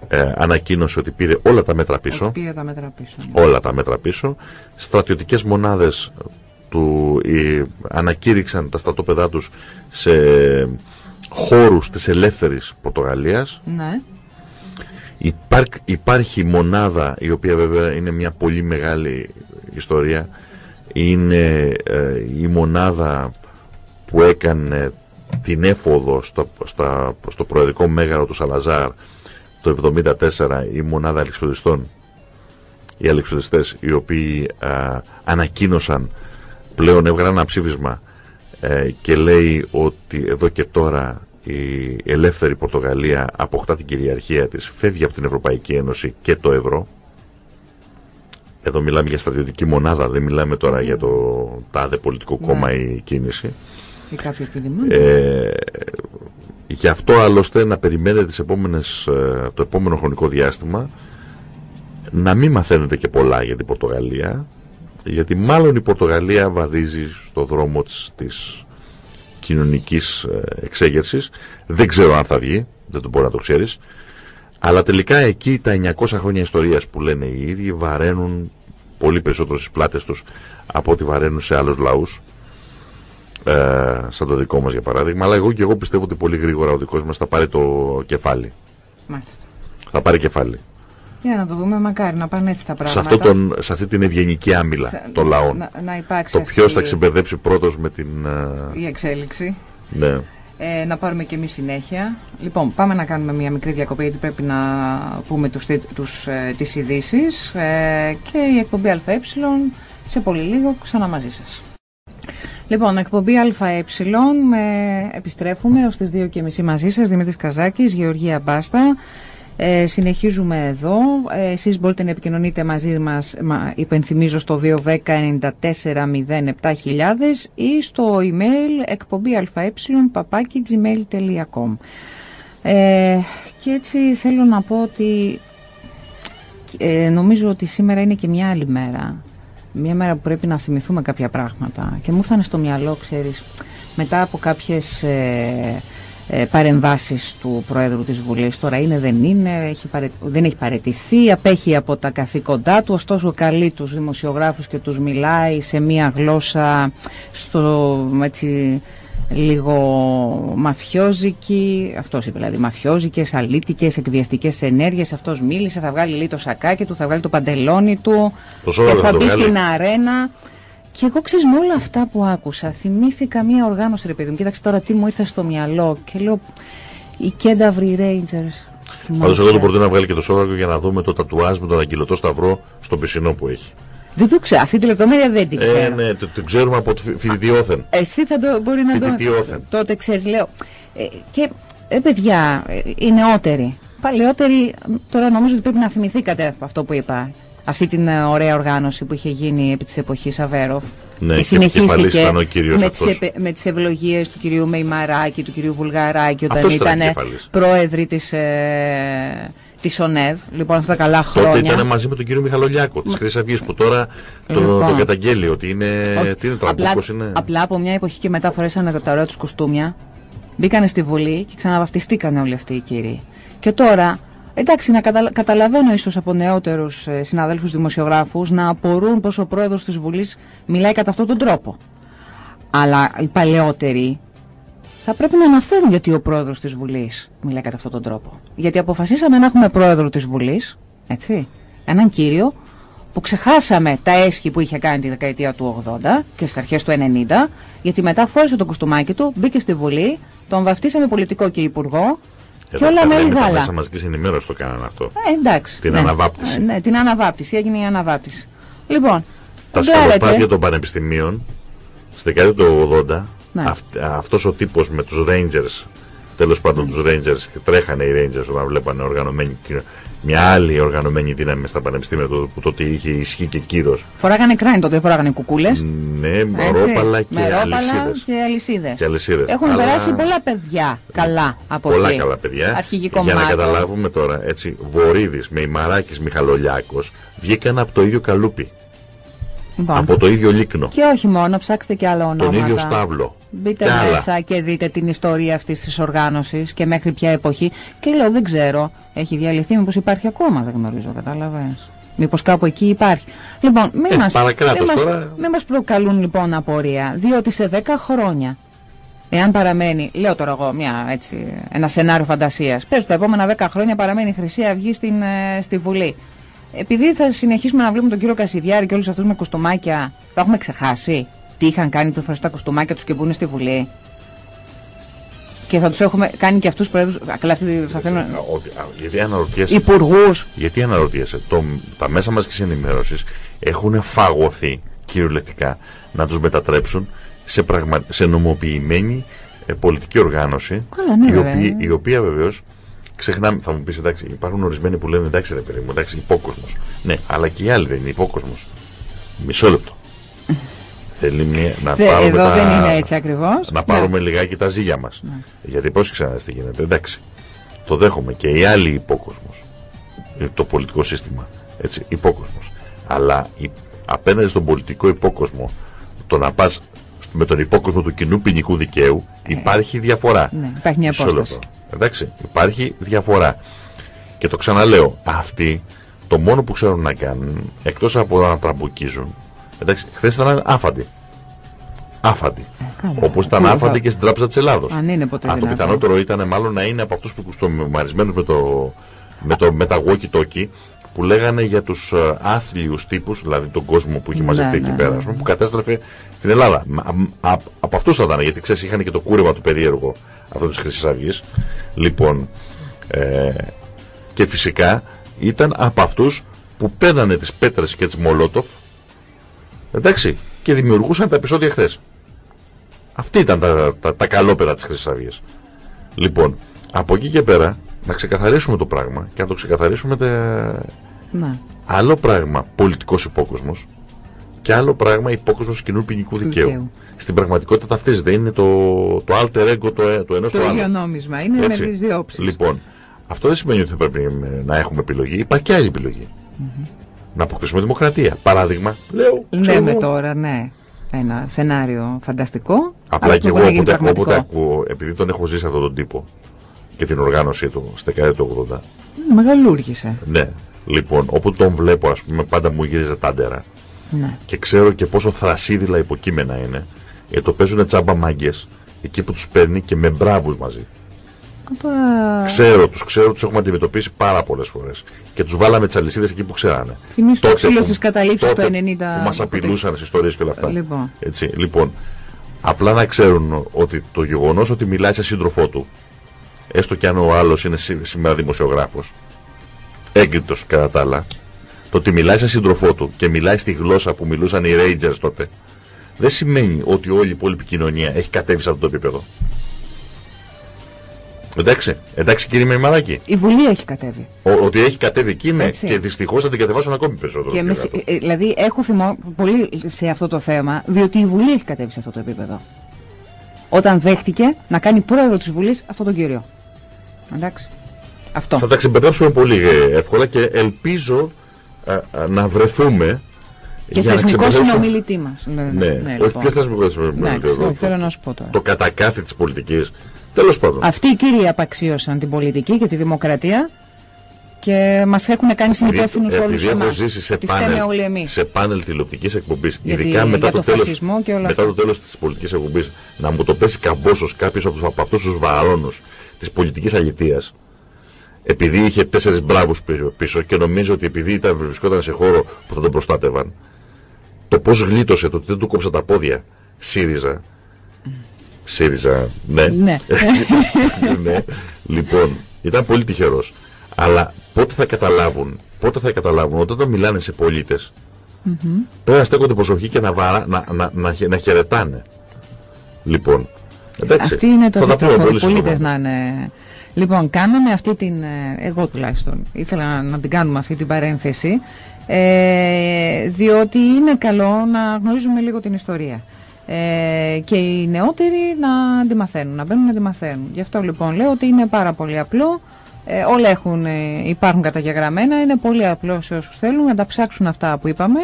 ε, ανακοίνωσε ότι πήρε όλα τα μέτρα πίσω. πήρε τα μέτρα πίσω. Ναι. Όλα τα μέτρα πίσω. Στρατιωτικές μονάδες του ε, ανακήρυξαν τα στρατόπεδά τους σε χώρους της ελεύθερης Πορτογαλίας. Ναι. υπάρχει μονάδα, η οποία βέβαια είναι μια πολύ μεγάλη ιστορία, είναι ε, η μονάδα που έκανε την έφοδο στο, στα, στο προεδρικό μέγαρο του Σαλαζάρ το 1974 η μονάδα αλεξιπτωτιστών, οι αλεξιπτωτιστές οι οποίοι α, ανακοίνωσαν πλέον έβγαλαν ένα ψήφισμα ε, και λέει ότι εδώ και τώρα η ελεύθερη Πορτογαλία αποκτά την κυριαρχία της, φεύγει από την Ευρωπαϊκή Ένωση και το ευρώ. Εδώ μιλάμε για στρατιωτική μονάδα, δεν μιλάμε τώρα για το τάδε πολιτικό ναι. κόμμα ή κίνηση. Ή κάποιο ε, Γι' αυτό άλλωστε να περιμένετε τις επόμενες, ε, το επόμενο χρονικό διάστημα να μην μαθαίνετε και πολλά για την Πορτογαλία γιατί μάλλον η Πορτογαλία βαδίζει στο δρόμο της, της κοινωνικής ε, εξέγερσης. Δεν ξέρω αν θα βγει, δεν το μπορεί να το ξέρεις. Αλλά τελικά εκεί τα 900 χρόνια ιστορίας που λένε οι ίδιοι βαραίνουν πολύ περισσότερο στις πλάτες τους από ό,τι βαραίνουν σε άλλους λαούς. Ε, σαν το δικό μας για παράδειγμα. Αλλά εγώ και εγώ πιστεύω ότι πολύ γρήγορα ο δικός μας θα πάρει το κεφάλι. Μάλιστα. θα πάρει κεφάλι για να το δούμε, μακάρι να πάνε έτσι τα πράγματα. Σε, αυτό τον, σε αυτή την ευγενική άμυλα σε, των λαών. Να, να υπάρξει το ποιος θα ξεμπερδέψει πρώτος με την. Ε, Η εξέλιξη. Ναι. Ε, να πάρουμε και εμείς συνέχεια. Λοιπόν, πάμε να κάνουμε μια μικρή διακοπή γιατί πρέπει να πούμε τους, τους, ε, τις ειδήσεις ε, και η εκπομπή ΑΕ σε πολύ λίγο ξανά μαζί σας. Λοιπόν, εκπομπή ΑΕ, επιστρέφουμε ως τις 2.30 μαζί σας, Δημήτρης Καζάκης, Γεωργία Μπάστα. Ε, συνεχίζουμε εδώ. Ε, εσείς μπορείτε να επικοινωνείτε μαζί μας, μα, υπενθυμίζω, στο 210-94-07 ή στο email εκπομπή αε παπάκι gmail.com ε, Και έτσι θέλω να πω ότι ε, νομίζω ότι σήμερα είναι και μια άλλη μέρα. Μια μέρα που πρέπει να θυμηθούμε κάποια πράγματα. Και μου ήρθαν στο μυαλό, ξέρεις, μετά από κάποιες ε, ε, παρεμβάσεις του Προέδρου της Βουλής, τώρα είναι δεν είναι, έχει δεν έχει παρετηθεί, απέχει από τα καθήκοντά του, ωστόσο καλεί τους δημοσιογράφους και τους μιλάει σε μια γλώσσα στο, έτσι, λίγο μαφιόζικη, αυτός είπε δηλαδή, μαφιόζικες, αλήτικες, εκβιαστικές ενέργειες. Αυτός μίλησε, θα βγάλει λίγο το σακάκι του, θα βγάλει το παντελόνι του. Το και θα μπει στην αρένα. Και εγώ ξέρεις με όλα αυτά που άκουσα, θυμήθηκα μία οργάνωση, ρε παιδί μου. Κοίταξε τώρα τι μου ήρθε στο μυαλό και λέω οι Κένταβροι Rangers. Πάντως, εγώ το προτείνω να βγάλει και το σόβρακο για να δούμε το τατουάζ με τον αγγελωτό σταυρό στο πισινό που έχει. Δεν το ξέρω. Αυτή τη λεπτομέρεια δεν την ξέρω. Ε, ναι, το, το ξέρουμε από το φοιτητιόθεν. Εσύ θα το μπορεί να το. Τότε ξέρεις, λέω. Ε, και ε, παιδιά, ε, οι νεότεροι. Παλαιότεροι, τώρα νομίζω ότι πρέπει να θυμηθήκατε αυτό που είπα. Αυτή την ε, ωραία οργάνωση που είχε γίνει επί της εποχής Αβέροφ. Ναι, και συνεχίστηκε ο με, τις, με τις ευλογίες του κυρίου Μεϊμαράκη, του κυρίου Βουλγαράκη όταν ήταν πρόεδροι της, ε, της ΟΝΕΔ, λοιπόν αυτά τα καλά χρόνια. Τότε ήταν μαζί με τον κύριο Μιχαλολιάκο της Χρυσής Αυγής που τώρα το, λοιπόν. το καταγγέλει ότι είναι. Τι είναι, απλά, είναι. Απλά από μια εποχή και μετά φορέσανε τα ωραία τους κοστούμια, μπήκανε στη Βουλή και ξαναβαφτιστήκανε όλοι αυτοί οι κύριοι. Και τώρα, εντάξει, να καταλαβαίνω ίσως από νεότερους ε, συναδέλφους δημοσιογράφους να απορούν πως ο πρόεδρος της Βουλής μιλάει κατά αυτόν τον τρόπο. Αλλά οι παλαιότεροι θα πρέπει να αναφέρουν γιατί ο πρόεδρος της Βουλής μιλάει κατά αυτόν τον τρόπο. Γιατί αποφασίσαμε να έχουμε πρόεδρο της Βουλής, έτσι, έναν κύριο που ξεχάσαμε τα έσχη που είχε κάνει τη δεκαετία του 80 και στις αρχές του 90, γιατί μετά φόρεσε το κουστούμάκι του, μπήκε στη Βουλή, τον βαφτίσαμε πολιτικό και υπουργό και όλα με γάλα. Μέσα μαζικής ενημέρωσης το κάνανε αυτό. Ε, εντάξει. Την ναι, αναβάπτιση. Ναι, την αναβάπτιση, έγινε η αναβάπτιση. Λοιπόν, τα σκαλοπάτια των πανεπιστημίων στη δεκαετία του 80 ναι. αυτός ο τύπος με τους Rangers τέλος πάντων τους Rangers και τρέχανε οι Rangers όταν βλέπανε οργανωμένη μια άλλη οργανωμένη δύναμη στα πανεπιστήμια που τότε είχε ισχύ και κύρος. Φοράγανε κράνη τότε, φοράγανε κουκούλες. Ναι, μερόπαλα και αλυσίδες. Και αλυσίδες. Έχουν Αλλά... περάσει πολλά παιδιά καλά από Πολλά εκεί. καλά παιδιά. Αρχηγικό Για να καταλάβουμε τώρα, έτσι, Βορύδης με ημαράκη Μιχαλολιάκος βγήκαν από το ίδιο καλούπι. Λοιπόν. Από το ίδιο λίκνο. Και όχι μόνο, ψάξτε και άλλο ονόματα. Τον ίδιο στάβλο. Μπείτε μέσα και δείτε την ιστορία αυτής της οργάνωσης και μέχρι ποια εποχή. Και λέω δεν ξέρω, έχει διαλυθεί, μήπως υπάρχει ακόμα, δεν γνωρίζω, κατάλαβες. Μήπως κάπου εκεί υπάρχει. Λοιπόν, μην ε, μας, μην μας προκαλούν λοιπόν απορία, διότι σε 10 χρόνια Εάν παραμένει, λέω τώρα εγώ μια, έτσι, ένα σενάριο φαντασίας, πες τα επόμενα 10 χρόνια παραμένει η Χρυσή Αυγή στην, ε, στη Βουλή. Επειδή θα συνεχίσουμε να βλέπουμε τον κύριο Κασιδιάρη και όλους αυτούς με κοστομάκια, θα έχουμε ξεχάσει τι είχαν κάνει πριν τα κοστομάκια τους και μπουν στη Βουλή. Και θα τους έχουμε κάνει και αυτούς προέδρου. Καλά, αυτοί θα θέλουν. Γιατί αναρωτιέσαι. Υπουργούς. Γιατί αναρωτιέσαι; Το, τα μέσα μαζικής ενημέρωσης έχουν φαγωθεί κυριολεκτικά να τους μετατρέψουν σε, πραγμα, σε νομοποιημένη ε, πολιτική οργάνωση. Καλά, ναι, η, οποία, η οποία βεβαίως ξεχνάμε, θα μου πεις εντάξει, υπάρχουν ορισμένοι που λένε εντάξει, ρε παιδί μου, εντάξει, υπόκοσμος. Ναι, αλλά και οι άλλοι δεν είναι υπόκοσμος. Μισό λεπτό. Θέλει μια, να Θε, πάρουμε εδώ τα, δεν είναι έτσι ακριβώς. Να πάρουμε ναι. λιγάκι τα ζύγια μας. Ναι. Γιατί πώ ξανά τι γίνεται. Εντάξει. Το δέχομαι και οι άλλοι υπόκοσμος. Το πολιτικό σύστημα. Έτσι, υπόκοσμος. Αλλά η, απέναντι στον πολιτικό υπόκοσμο, το να πας με τον υπόκοσμο του κοινού ποινικού δικαίου, ε, υπάρχει διαφορά. Ναι, υπάρχει μια απόσταση. Εντάξει, υπάρχει διαφορά. Και το ξαναλέω, αυτοί το μόνο που ξέρουν να κάνουν, εκτός από να τραμπουκίζουν, εντάξει, χθες ήταν άφαντοι. Άφαντοι. Ε, Όπως ήταν άφαντοι και στην Τράπεζα της Ελλάδος. Αν είναι ποτέ Αν το πιθανότερο ήταν μάλλον να είναι από αυτούς που κουστομαρισμένους με το, με, το, με τα walkie που λέγανε για τους ε, άθλιους τύπους, δηλαδή τον κόσμο που είχε μαζευτεί ναι, εκεί ναι, πέρα, ναι, που κατέστρεφε την Ελλάδα. από αυτούς θα ήταν, γιατί ξέρεις, είχαν και το κούρεμα του περίεργο αυτό της Χρυσής Αυγής. Λοιπόν, ε, και φυσικά ήταν από αυτούς που παίρνανε τις πέτρες και τις Μολότοφ εντάξει, και δημιουργούσαν τα επεισόδια χθες. Αυτή ήταν τα, τα, τα καλόπερα της Χρυσής Αυγής. Λοιπόν, από εκεί και πέρα να ξεκαθαρίσουμε το πράγμα και να το ξεκαθαρίσουμε τε... ναι. άλλο πράγμα πολιτικός υπόκοσμος και άλλο πράγμα υπόκοσμο κοινού ποινικού δικαίου. δικαίου. Στην πραγματικότητα ταυτίζεται. Είναι το, το alter ego το, ε, το ενό του άλλου. Το ίδιο νόμισμα. Είναι Έτσι. με τις δύο όψεις. Λοιπόν, αυτό δεν σημαίνει ότι θα πρέπει να έχουμε επιλογή. Υπάρχει και άλλη επιλογή. Mm -hmm. Να αποκτήσουμε δημοκρατία. Παράδειγμα, λέω. Λέμε τώρα, ναι. Ένα σενάριο φανταστικό. Απλά και εγώ όποτε, όποτε ακούω, επειδή τον έχω ζήσει αυτόν τον τύπο και την οργάνωσή του στη δεκαετία του 80. Μεγαλούργησε. Ναι. Λοιπόν, όπου τον βλέπω, ας πούμε, πάντα μου γύριζε τάντερα. Ναι. Και ξέρω και πόσο θρασίδηλα υποκείμενα είναι. Γιατί το παίζουν τσάμπα μάγκες εκεί που τους παίρνει και με μπράβους μαζί. Απα... Ξέρω τους, ξέρω τους έχουμε αντιμετωπίσει πάρα πολλές φορές. Και τους βάλαμε τις αλυσίδες εκεί που ξέρανε. Θυμίζω το ξύλο στις καταλήψεις το 90. Που μας απειλούσαν στι ιστορίες και όλα αυτά. Λοιπόν. Έτσι, λοιπόν, απλά να ξέρουν ότι το γεγονός ότι μιλάει σε σύντροφό του, έστω και αν ο άλλος είναι σήμερα δημοσιογράφος, έγκριτος κατά τα άλλα, το ότι μιλάει σε σύντροφό του και μιλάει στη γλώσσα που μιλούσαν οι Rangers τότε, δεν σημαίνει ότι όλη η υπόλοιπη κοινωνία έχει κατέβει σε αυτό το επίπεδο. Εντάξει, εντάξει κύριε Μεϊμαράκη. Η Βουλή έχει κατέβει. Ο, ότι έχει κατέβει εκεί, ναι. Και δυστυχώς θα την κατεβάσουν ακόμη περισσότερο. Και με, ε, δηλαδή έχω θυμό πολύ σε αυτό το θέμα, διότι η Βουλή έχει κατέβει σε αυτό το επίπεδο. Όταν δέχτηκε να κάνει πρόεδρο της Βουλής αυτόν τον κύριο. Εντάξει. Αυτό. Θα τα ξεμπερδέψουμε πολύ ε, εύκολα και ελπίζω α, α, να βρεθούμε και θεσμικό συνομιλητή μας. Ναι, ναι, ναι, όχι λοιπόν. πιο θεσμικό συνομιλητή. Ναι, θέλω να σου πω τώρα. Το κατακάθι της πολιτικής. Τέλος πάντων. Αυτοί οι κύριοι απαξίωσαν την πολιτική και τη δημοκρατία και μας έχουν κάνει συνυπεύθυνους όλους Επειδή έχω ζήσει σε πάνελ, σε πάνελ τηλεοπτικής εκπομπής, ειδικά μετά το, τέλο μετά το τέλος της πολιτικής εκπομπής, να μου το πέσει καμπόσος κάποιος από, από αυτούς τους βαρώνου της πολιτικής αλητείας, επειδή είχε τέσσερις μπράβους πίσω και νομίζω ότι επειδή ήταν, βρισκόταν σε χώρο που θα τον προστάτευαν, το πώς γλίτωσε, το ότι δεν του κόψα τα πόδια, ΣΥΡΙΖΑ. ΣΥΡΙΖΑ, ναι. Ναι. ναι. Λοιπόν, ήταν πολύ τυχερός. Αλλά πότε θα καταλάβουν, πότε θα καταλάβουν όταν μιλάνε σε πολίτες Πρέπει να στέκονται προσοχή και να, βαρα, να, να, να, να χαιρετάνε. Λοιπόν, εντάξει, Αυτή είναι το αντίστροφο. Οι πολίτες να είναι... Λοιπόν, κάναμε αυτή την, ε, εγώ τουλάχιστον, ήθελα να, την κάνουμε αυτή την παρένθεση, ε, διότι είναι καλό να γνωρίζουμε λίγο την ιστορία. Ε, και οι νεότεροι να αντιμαθαίνουν, να μπαίνουν να αντιμαθαίνουν. Γι' αυτό λοιπόν λέω ότι είναι πάρα πολύ απλό. Ε, όλα έχουν, ε, υπάρχουν καταγεγραμμένα. Είναι πολύ απλό σε όσους θέλουν να τα ψάξουν αυτά που είπαμε.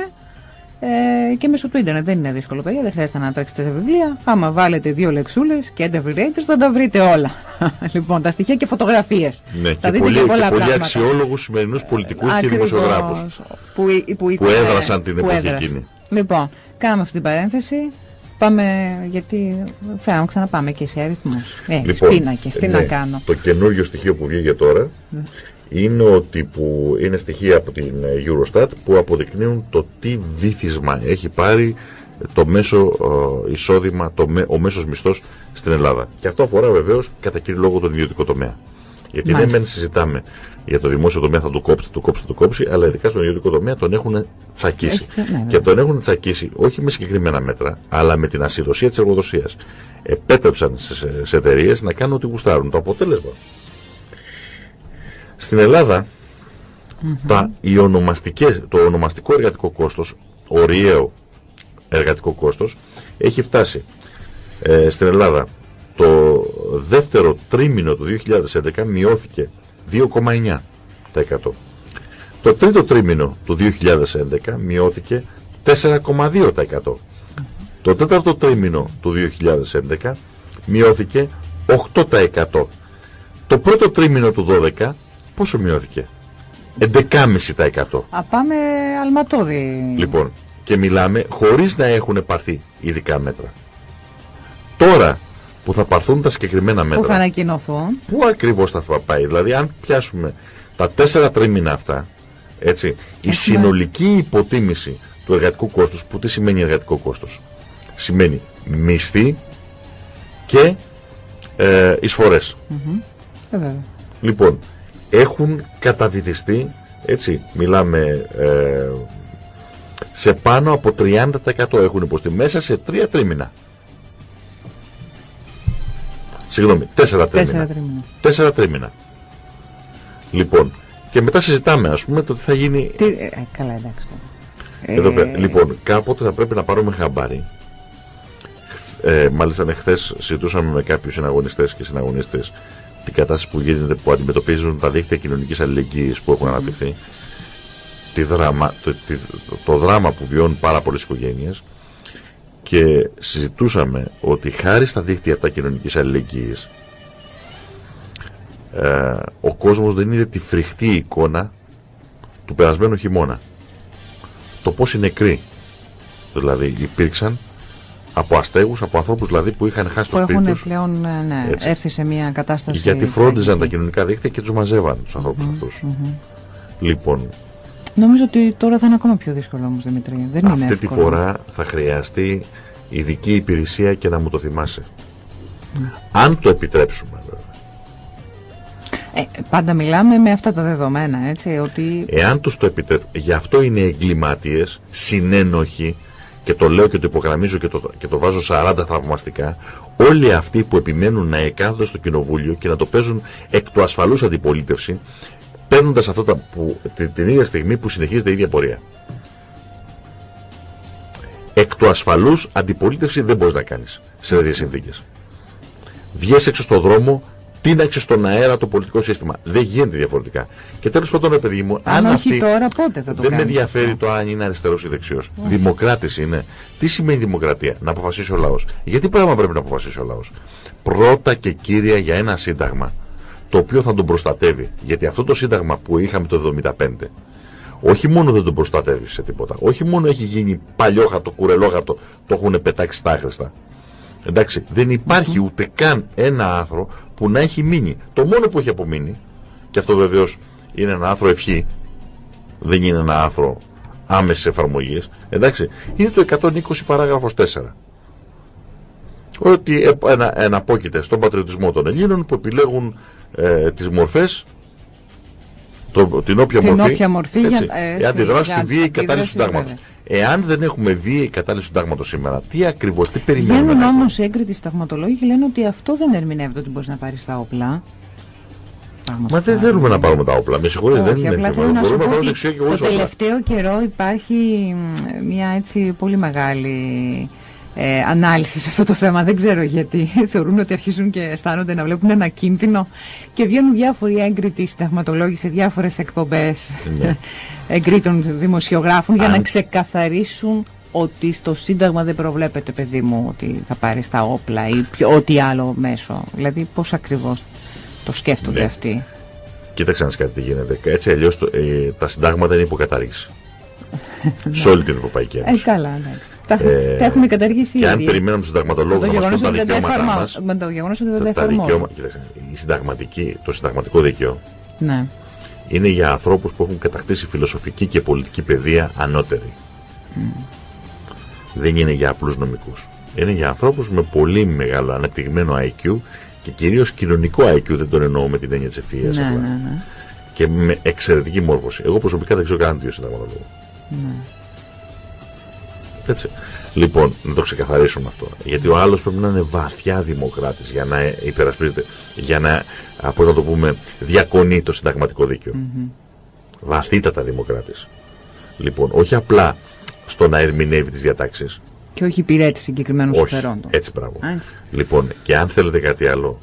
Ε, και μέσω του ίντερνετ δεν είναι δύσκολο, παιδιά. Δεν χρειάζεται να τρέξετε σε βιβλία. Άμα βάλετε δύο λεξούλες και Endeavor Rangers θα τα βρείτε όλα. λοιπόν, τα στοιχεία και φωτογραφίες. Ναι, θα και δείτε πολύ, και πολλά και πολύ αξιόλογους σημερινούς πολιτικούς και δημοσιογράφους που, που, που, έδρασαν την εποχή εκείνη. Λοιπόν, κάναμε αυτή την παρένθεση. Πάμε, γιατί θέλω να ξαναπάμε και σε αριθμούς. Ε, λοιπόν, πίνακε, τι ναι, να κάνω. Το καινούριο στοιχείο που βγήκε τώρα ναι. Είναι ότι που είναι στοιχεία από την Eurostat που αποδεικνύουν το τι βήθισμα έχει πάρει το μέσο ε, εισόδημα, το, ο μέσος μισθός στην Ελλάδα. Και αυτό αφορά βεβαίως κατά κύριο λόγο τον ιδιωτικό τομέα. Γιατί δεν μεν συζητάμε για το δημόσιο τομέα θα το κόψει, το κόψει, το κόψει, αλλά ειδικά στον ιδιωτικό τομέα τον έχουν τσακίσει. Ναι, και τον έχουν τσακίσει όχι με συγκεκριμένα μέτρα, αλλά με την ασυδοσία της εργοδοσίας. Επέτρεψαν σε, σε εταιρείες να κάνουν ό,τι γουστάρουν. Το αποτέλεσμα. Στην Ελλάδα, τα, οι το ονομαστικό εργατικό κόστος, οριαίο εργατικό κόστος, έχει φτάσει ε, στην Ελλάδα το δεύτερο τρίμηνο του 2011 μειώθηκε 2,9%. Το τρίτο τρίμηνο του 2011 μειώθηκε 4,2%. Το τέταρτο τρίμηνο του 2011 μειώθηκε 8%. Το πρώτο τρίμηνο του 2012 πόσο μειώθηκε; 11,5%. Α, πάμε αλματώδη. Λοιπόν, και μιλάμε χωρίς να έχουν πάρθει ειδικά μέτρα. Τώρα που θα πάρθουν τα συγκεκριμένα μέτρα. Που θα ανακοινωθούν; Πού ακριβώς θα πάει; Δηλαδή, αν πιάσουμε τα τέσσερα τρίμηνα αυτά, έτσι, η συνολική υποτίμηση του εργατικού κόστους, που τι σημαίνει εργατικό κόστος, σημαίνει μισθή και ε, εισφορές. Ε, λοιπόν, έχουν καταβιδιστεί, έτσι, μιλάμε ε, σε πάνω από 30% έχουν υποστεί μέσα σε τρία τρίμηνα. Συγγνώμη, τέσσερα τρίμηνα. Τέσσερα τρίμηνα. Λοιπόν, και μετά συζητάμε, ας πούμε, το τι θα γίνει. Τι... Ε, καλά, εντάξει. Εδώ ε... Λοιπόν, κάποτε θα πρέπει να πάρουμε χαμπάρι. Ε, μάλιστα, ναι, χθες συζητούσαμε με κάποιους συναγωνιστές και συναγωνίστε την κατάσταση που γίνεται, που αντιμετωπίζουν τα δίκτυα κοινωνικής αλληλεγγύης που έχουν αναπτυχθεί. Τη δράμα, το, το, δράμα που βιώνουν πάρα πολλές οικογένειες και συζητούσαμε ότι χάρη στα δίκτυα αυτά κοινωνικής αλληλεγγύης ε, ο κόσμος δεν είδε τη φρικτή εικόνα του περασμένου χειμώνα. Το πώς οι νεκροί δηλαδή υπήρξαν από αστέγους, από ανθρώπους δηλαδή που είχαν χάσει το σπίτι τους. Που έχουν πλέον ναι, ναι έρθει σε μια κατάσταση... Γιατί φρόντιζαν τα κοινωνικά δίκτυα και τους μαζεύαν τους ανθρώπους mm -hmm, αυτούς. Mm -hmm. Λοιπόν, Νομίζω ότι τώρα θα είναι ακόμα πιο δύσκολο όμως Δημητρή. Δεν αυτή είναι τη φορά θα χρειαστεί ειδική υπηρεσία και να μου το θυμάσαι. Αν το επιτρέψουμε βέβαια. Ε, πάντα μιλάμε με αυτά τα δεδομένα, έτσι, ότι... Εάν τους το επιτρέψουμε, γι' αυτό είναι εγκληματίες, συνένοχοι, και το λέω και το υπογραμμίζω και το, και το βάζω 40 θαυμαστικά, όλοι αυτοί που επιμένουν να εκάθονται στο κοινοβούλιο και να το παίζουν εκ του ασφαλούς αντιπολίτευση, παίρνοντας αυτά τα που, την, την ίδια στιγμή που συνεχίζεται η ίδια πορεία εκ του ασφαλούς αντιπολίτευση δεν μπορείς να κάνεις σε τέτοιες συνθήκες. Βγες έξω στον δρόμο, τίναξε στον αέρα το πολιτικό σύστημα. Δεν γίνεται διαφορετικά. Και τέλος πάντων, παιδί μου, αν, αν όχι τώρα, πότε θα το δεν με ενδιαφέρει το αν είναι αριστερός ή δεξιός. Δημοκράτης είναι. Τι σημαίνει δημοκρατία, να αποφασίσει ο λαός. Γιατί πράγμα πρέπει να αποφασίσει ο λαός; Πρώτα και κύρια για ένα σύνταγμα το οποίο θα τον προστατεύει. Γιατί αυτό το σύνταγμα που είχαμε το 1975 όχι μόνο δεν τον προστατεύει σε τίποτα, όχι μόνο έχει γίνει παλιόχατο, κουρελόχατο, το έχουν πετάξει στα άχρηστα. Εντάξει, δεν υπάρχει ούτε καν ένα άθρο που να έχει μείνει. Το μόνο που έχει απομείνει, και αυτό βεβαίως είναι ένα άθρο ευχή, δεν είναι ένα άθρο άμεσης εφαρμογής, εντάξει, είναι το 120 παράγραφος 4. Ότι εναπόκειται στον πατριωτισμό των Ελλήνων που επιλέγουν ε, τις μορφές το, την όποια την μορφή, όποια μορφή έτσι, για, ε, η αντιδράση για του βίαιη αντίδραση, κατάλληλη του συντάγματος. βέβαια. Εάν δεν έχουμε βίαιη κατάλληλη του συντάγματος σήμερα, τι ακριβώς, τι περιμένουμε. Βγαίνουν να έχουμε; όμως έγκριτοι σταγματολόγοι και λένε ότι αυτό δεν ερμηνεύεται ότι μπορείς να πάρεις τα όπλα. Παραδείγματος Μα δεν χάρη. θέλουμε να πάρουμε τα όπλα. Με συγχωρείτε, δεν Όχι, είναι απλά θέμα. θέλω να σου Μπορούμε να πω πάρουμε ότι δεξιό και το χωρίς όπλα. τελευταίο καιρό υπάρχει μ, μια έτσι πολύ μεγάλη ε, ανάλυσης σε αυτό το θέμα. Δεν ξέρω γιατί. Θεωρούν ότι αρχίζουν και αισθάνονται να βλέπουν ένα κίνδυνο και βγαίνουν διάφοροι έγκριτοι συνταγματολόγοι σε διάφορες εκπομπές Ναι. εγκρίτων δημοσιογράφων για Αν- να ξεκαθαρίσουν ότι στο Σύνταγμα δεν προβλέπεται, παιδί μου, ότι θα πάρει τα όπλα ή ποιο- ό,τι άλλο μέσο. Δηλαδή, πώς ακριβώς το σκέφτονται Ναι. αυτοί; Κοίταξε να δεις κάτι τι γίνεται. Έτσι αλλιώς ε, τα συντάγματα είναι υποκατάργηση. σε όλη την Ευρωπαϊκή Ε, Ένωση. καλά, ναι. Τα, Ε, τα έχουν καταργήσει και αν ήδη. περιμένουμε τους συνταγματολόγους Με το να μας γεγονός πούν τα ότι δεν τα δικαιώματά εφαρμο- μας. με το γεγονός ότι δεν τα Τα, τα εφαρμόζουν. δικαιώματα, κοίταξε, η συνταγματική, το συνταγματικό δίκαιο Ναι. είναι για ανθρώπους που έχουν κατακτήσει φιλοσοφική και πολιτική παιδεία ανώτερη. Δεν είναι για απλούς νομικούς. Είναι για ανθρώπους με πολύ μεγάλο αναπτυγμένο IQ και κυρίως κοινωνικό IQ, δεν τον εννοώ με την έννοια της ευφυΐας Ναι, απλά. ναι, ναι. Και με εξαιρετική μόρφωση. Εγώ προσωπικά δεν ξέρω κανέναν δύο συνταγματολόγος. ναι. Έτσι. Λοιπόν, να το ξεκαθαρίσουμε αυτό. Γιατί ο άλλος πρέπει να είναι βαθιά δημοκράτης για να υπερασπίζεται, για να, α, πώς να το πούμε, διακονεί το συνταγματικό δίκαιο. Βαθύτατα δημοκράτης. Λοιπόν, όχι απλά στο να ερμηνεύει τις διατάξεις. Και όχι υπηρέτη συγκεκριμένων Όχι. συμφερόντων. Έτσι, πράγμα. Α, έτσι. Λοιπόν, και αν θέλετε κάτι άλλο,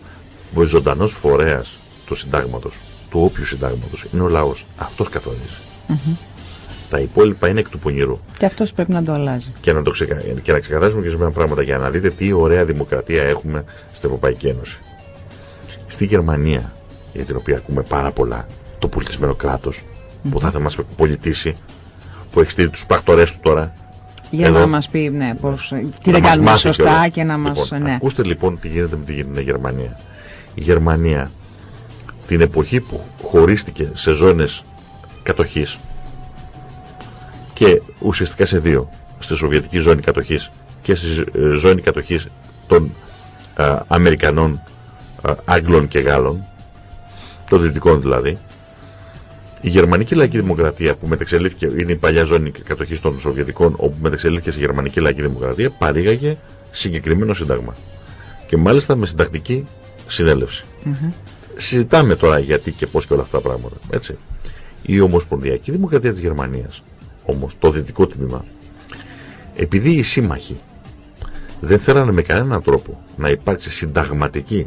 ο ζωντανός φορέας του συντάγματος, του όποιου συντάγματος, είναι ο λαός. Αυτός καθορίζει. Τα υπόλοιπα είναι εκ του πονηρού. Και αυτός πρέπει να το αλλάζει. και να, το ξεκα... και να ξεκαθαρίσουμε και ορισμένα πράγματα για να δείτε τι ωραία δημοκρατία έχουμε στην Ευρωπαϊκή Ένωση. Στη Γερμανία, για την οποία ακούμε πάρα πολλά, το πολιτισμένο κράτος, που θα, θα μας πολιτήσει, που έχει στείλει τους πακτορέ του τώρα. Για Εδώ. να μας πει ναι, πώς, τι να δεν μας κάνουμε μάθει σωστά κιόλας. και να μας. Λοιπόν, ναι. Ακούστε λοιπόν τι γίνεται με τη Γερ- Γερμανία. Η Γερμανία, την εποχή που χωρίστηκε σε ζώνες κατοχής και ουσιαστικά σε δύο, στη Σοβιετική ζώνη κατοχής και στη ε, ζώνη κατοχής των α, Αμερικανών, α, Άγγλων και Γάλλων, των Δυτικών δηλαδή, η Γερμανική Λαϊκή Δημοκρατία που μετεξελίχθηκε, είναι η παλιά ζώνη κατοχής των Σοβιετικών, όπου μετεξελίχθηκε στη Γερμανική Λαϊκή Δημοκρατία, παρήγαγε συγκεκριμένο σύνταγμα. Και μάλιστα με συντακτική συνέλευση. Συζητάμε τώρα γιατί και πώς και όλα αυτά τα πράγματα. Έτσι. Η Ομοσπονδιακή Δημοκρατία της Γερμανίας, όμως το δυτικό τμήμα, επειδή οι σύμμαχοι δεν θέλανε με κανέναν τρόπο να υπάρξει συνταγματική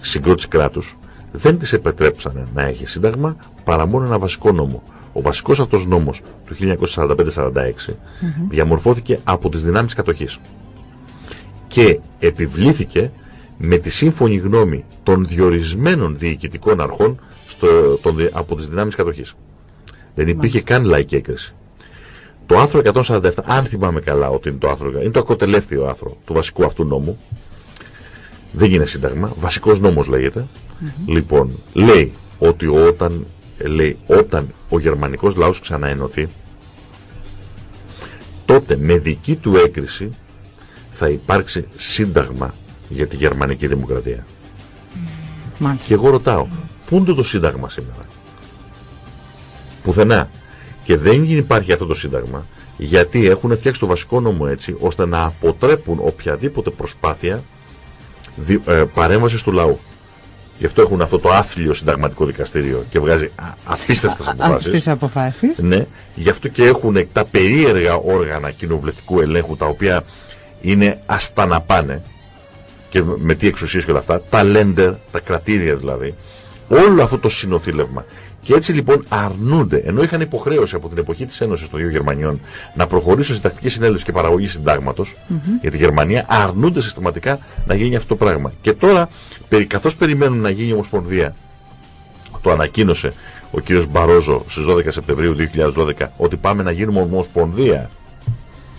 συγκρότηση κράτους, δεν τις επιτρέψανε να έχει σύνταγμα παρά μόνο ένα βασικό νόμο. Ο βασικός αυτός νόμος του 1945-46 διαμορφώθηκε από τις δυνάμεις κατοχής και επιβλήθηκε με τη σύμφωνη γνώμη των διορισμένων διοικητικών αρχών στο, των, δι- από τις δυνάμεις κατοχής. Δεν υπήρχε καν λαϊκή έγκριση. Το άρθρο 147, αν θυμάμαι καλά ότι είναι το άρθρο, είναι το ακροτελεύθερο άρθρο του βασικού αυτού νόμου. Δεν είναι σύνταγμα, βασικός νόμος λέγεται. Λοιπόν, λέει ότι όταν, λέει, όταν ο γερμανικός λαός ξαναενωθεί, τότε με δική του έγκριση θα υπάρξει σύνταγμα για τη γερμανική δημοκρατία. Μάλιστα. Και εγώ ρωτάω, πού είναι το σύνταγμα σήμερα; Πουθενά. Και δεν υπάρχει αυτό το σύνταγμα γιατί έχουν φτιάξει το βασικό νόμο έτσι ώστε να αποτρέπουν οποιαδήποτε προσπάθεια δι, ε, παρέμβασης του λαού. Γι' αυτό έχουν αυτό το άθλιο συνταγματικό δικαστήριο και βγάζει α, απίστευτες αποφάσεις. Αυτέ τι αποφάσεις. Ναι, γι' αυτό και έχουν τα περίεργα όργανα κοινοβουλευτικού ελέγχου τα οποία είναι άστα να πάνε και με τι εξουσίες και όλα αυτά, τα λέντερ, τα κρατήρια δηλαδή, όλο αυτό το συνοθήλευμα. Και έτσι λοιπόν αρνούνται, ενώ είχαν υποχρέωση από την εποχή της Ένωσης των δύο Γερμανιών να προχωρήσουν στην τακτική συνέλευση και παραγωγή συντάγματος για τη Γερμανία, αρνούνται συστηματικά να γίνει αυτό το πράγμα. Και τώρα, περι- καθώς περιμένουν να γίνει η Ομοσπονδία το ανακοίνωσε ο κύριος Μπαρόζο στις 12 Σεπτεμβρίου 2012 ότι πάμε να γίνουμε ομοσπονδία.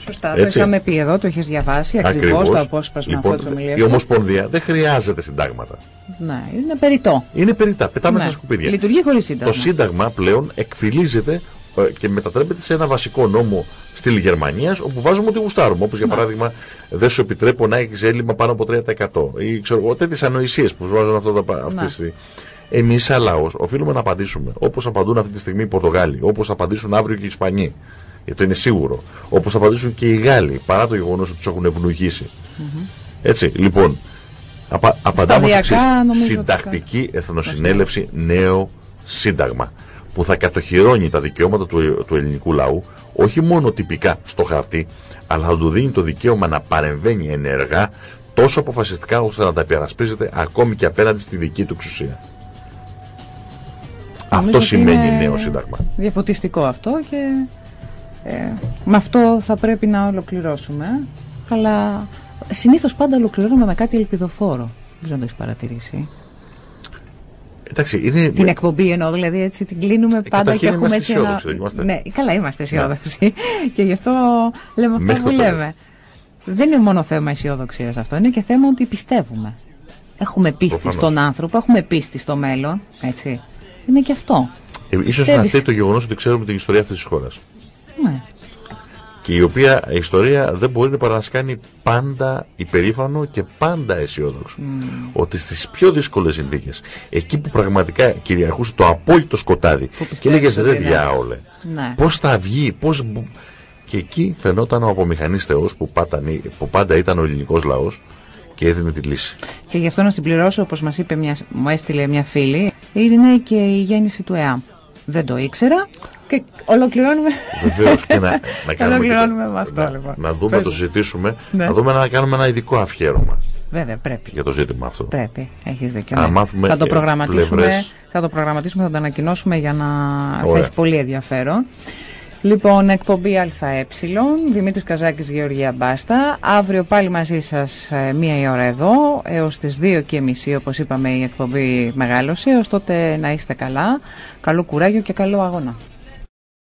Σωστά, Έτσι. το είχαμε πει εδώ, το έχει διαβάσει ακριβώς το απόσπασμα Λοιπόν, αυτό της ομιλίας. η ομοσπονδία δεν χρειάζεται συντάγματα. Ναι, είναι περιττό. Είναι περιτά, πετάμε Ναι. στα σκουπίδια. Λειτουργεί χωρίς σύνταγμα. Το σύνταγμα πλέον εκφυλίζεται ε, και μετατρέπεται σε ένα βασικό νόμο στυλ Γερμανίας, όπου βάζουμε ό,τι γουστάρουμε. Όπως για Ναι. παράδειγμα, δεν σου επιτρέπω να έχεις έλλειμμα πάνω από 3%. Ή ξέρω εγώ, τέτοιες ανοησίες που βάζουν αυτό τα, πα- Ναι. αυτές οι- Εμείς, σαν λαός, οφείλουμε να απαντήσουμε όπως απαντούν αυτή τη στιγμή οι Πορτογάλοι, όπως απαντήσουν αύριο και οι Ισπανοί. Γιατί είναι σίγουρο. Όπως απαντήσουν και οι Γάλλοι, παρά το γεγονός ότι τους έχουν ευνογήσει. Έτσι, λοιπόν, απα, απαντάμε στο εξής. Συντακτική Εθνοσυνέλευση, νέο Σύνταγμα. Που θα κατοχυρώνει τα δικαιώματα του, του ελληνικού λαού, όχι μόνο τυπικά στο χαρτί, αλλά θα του δίνει το δικαίωμα να παρεμβαίνει ενεργά τόσο αποφασιστικά ώστε να τα υπερασπίζεται ακόμη και απέναντι στη δική του εξουσία. αυτό σημαίνει νέο σύνταγμα. Διαφωτιστικό αυτό και ε, με αυτό θα πρέπει να ολοκληρώσουμε. Αλλά συνήθως πάντα ολοκληρώνουμε με κάτι ελπιδοφόρο. Δεν ξέρω αν το έχεις παρατηρήσει. Εντάξει, είναι... Την εκπομπή εννοώ, δηλαδή έτσι την κλείνουμε ε, πάντα και έχουμε έτσι ένα... Είμαστε. Ναι, καλά είμαστε αισιόδοξοι ναι. και γι' αυτό λέμε αυτά που λέμε. Δεν είναι μόνο θέμα αισιοδοξία αυτό, είναι και θέμα ότι πιστεύουμε. Έχουμε πίστη Προφανώς. στον άνθρωπο, έχουμε πίστη στο μέλλον, έτσι. Είναι και αυτό. Ε, ίσως να θέλει το γεγονός ότι ξέρουμε την ιστορία αυτής της χώρας. Ναι. Και η οποία η ιστορία δεν μπορεί να παρά κάνει πάντα υπερήφανο και πάντα αισιόδοξο. Mm. Ότι στις πιο δύσκολες συνθήκες, εκεί που πραγματικά κυριαρχούσε το απόλυτο σκοτάδι, και έλεγες ρε διάολε, ναι. πώς θα βγει, πώς. Και εκεί φαινόταν ο απομηχανής Θεός που, που πάντα ήταν ο ελληνικός λαός και έδινε τη λύση. Και γι' αυτό να συμπληρώσω, όπως μας είπε, μια, μου έστειλε μια φίλη, είναι και η γέννηση του ΕΑΜ. Δεν το ήξερα και ολοκληρώνουμε. Βεβαίως και να, να κάνουμε. ολοκληρώνουμε με αυτό, να, λοιπόν. Να δούμε, να το συζητήσουμε, ναι. να δούμε να κάνουμε ένα ειδικό αφιέρωμα. Βέβαια, πρέπει. Για το ζήτημα αυτό. Πρέπει, έχεις δίκιο. Ναι. θα το προγραμματίσουμε, θα το προγραμματίσουμε, θα το ανακοινώσουμε για να θα έχει πολύ ενδιαφέρον. Λοιπόν, εκπομπή ΑΕ, Δημήτρης Καζάκης, Γεωργία Μπάστα. Αύριο πάλι μαζί σας ε, μία η ώρα εδώ, έως τις δύο και μισή, όπως είπαμε, η εκπομπή μεγάλωσε. Έω τότε να είστε καλά. Καλό κουράγιο και καλό αγώνα.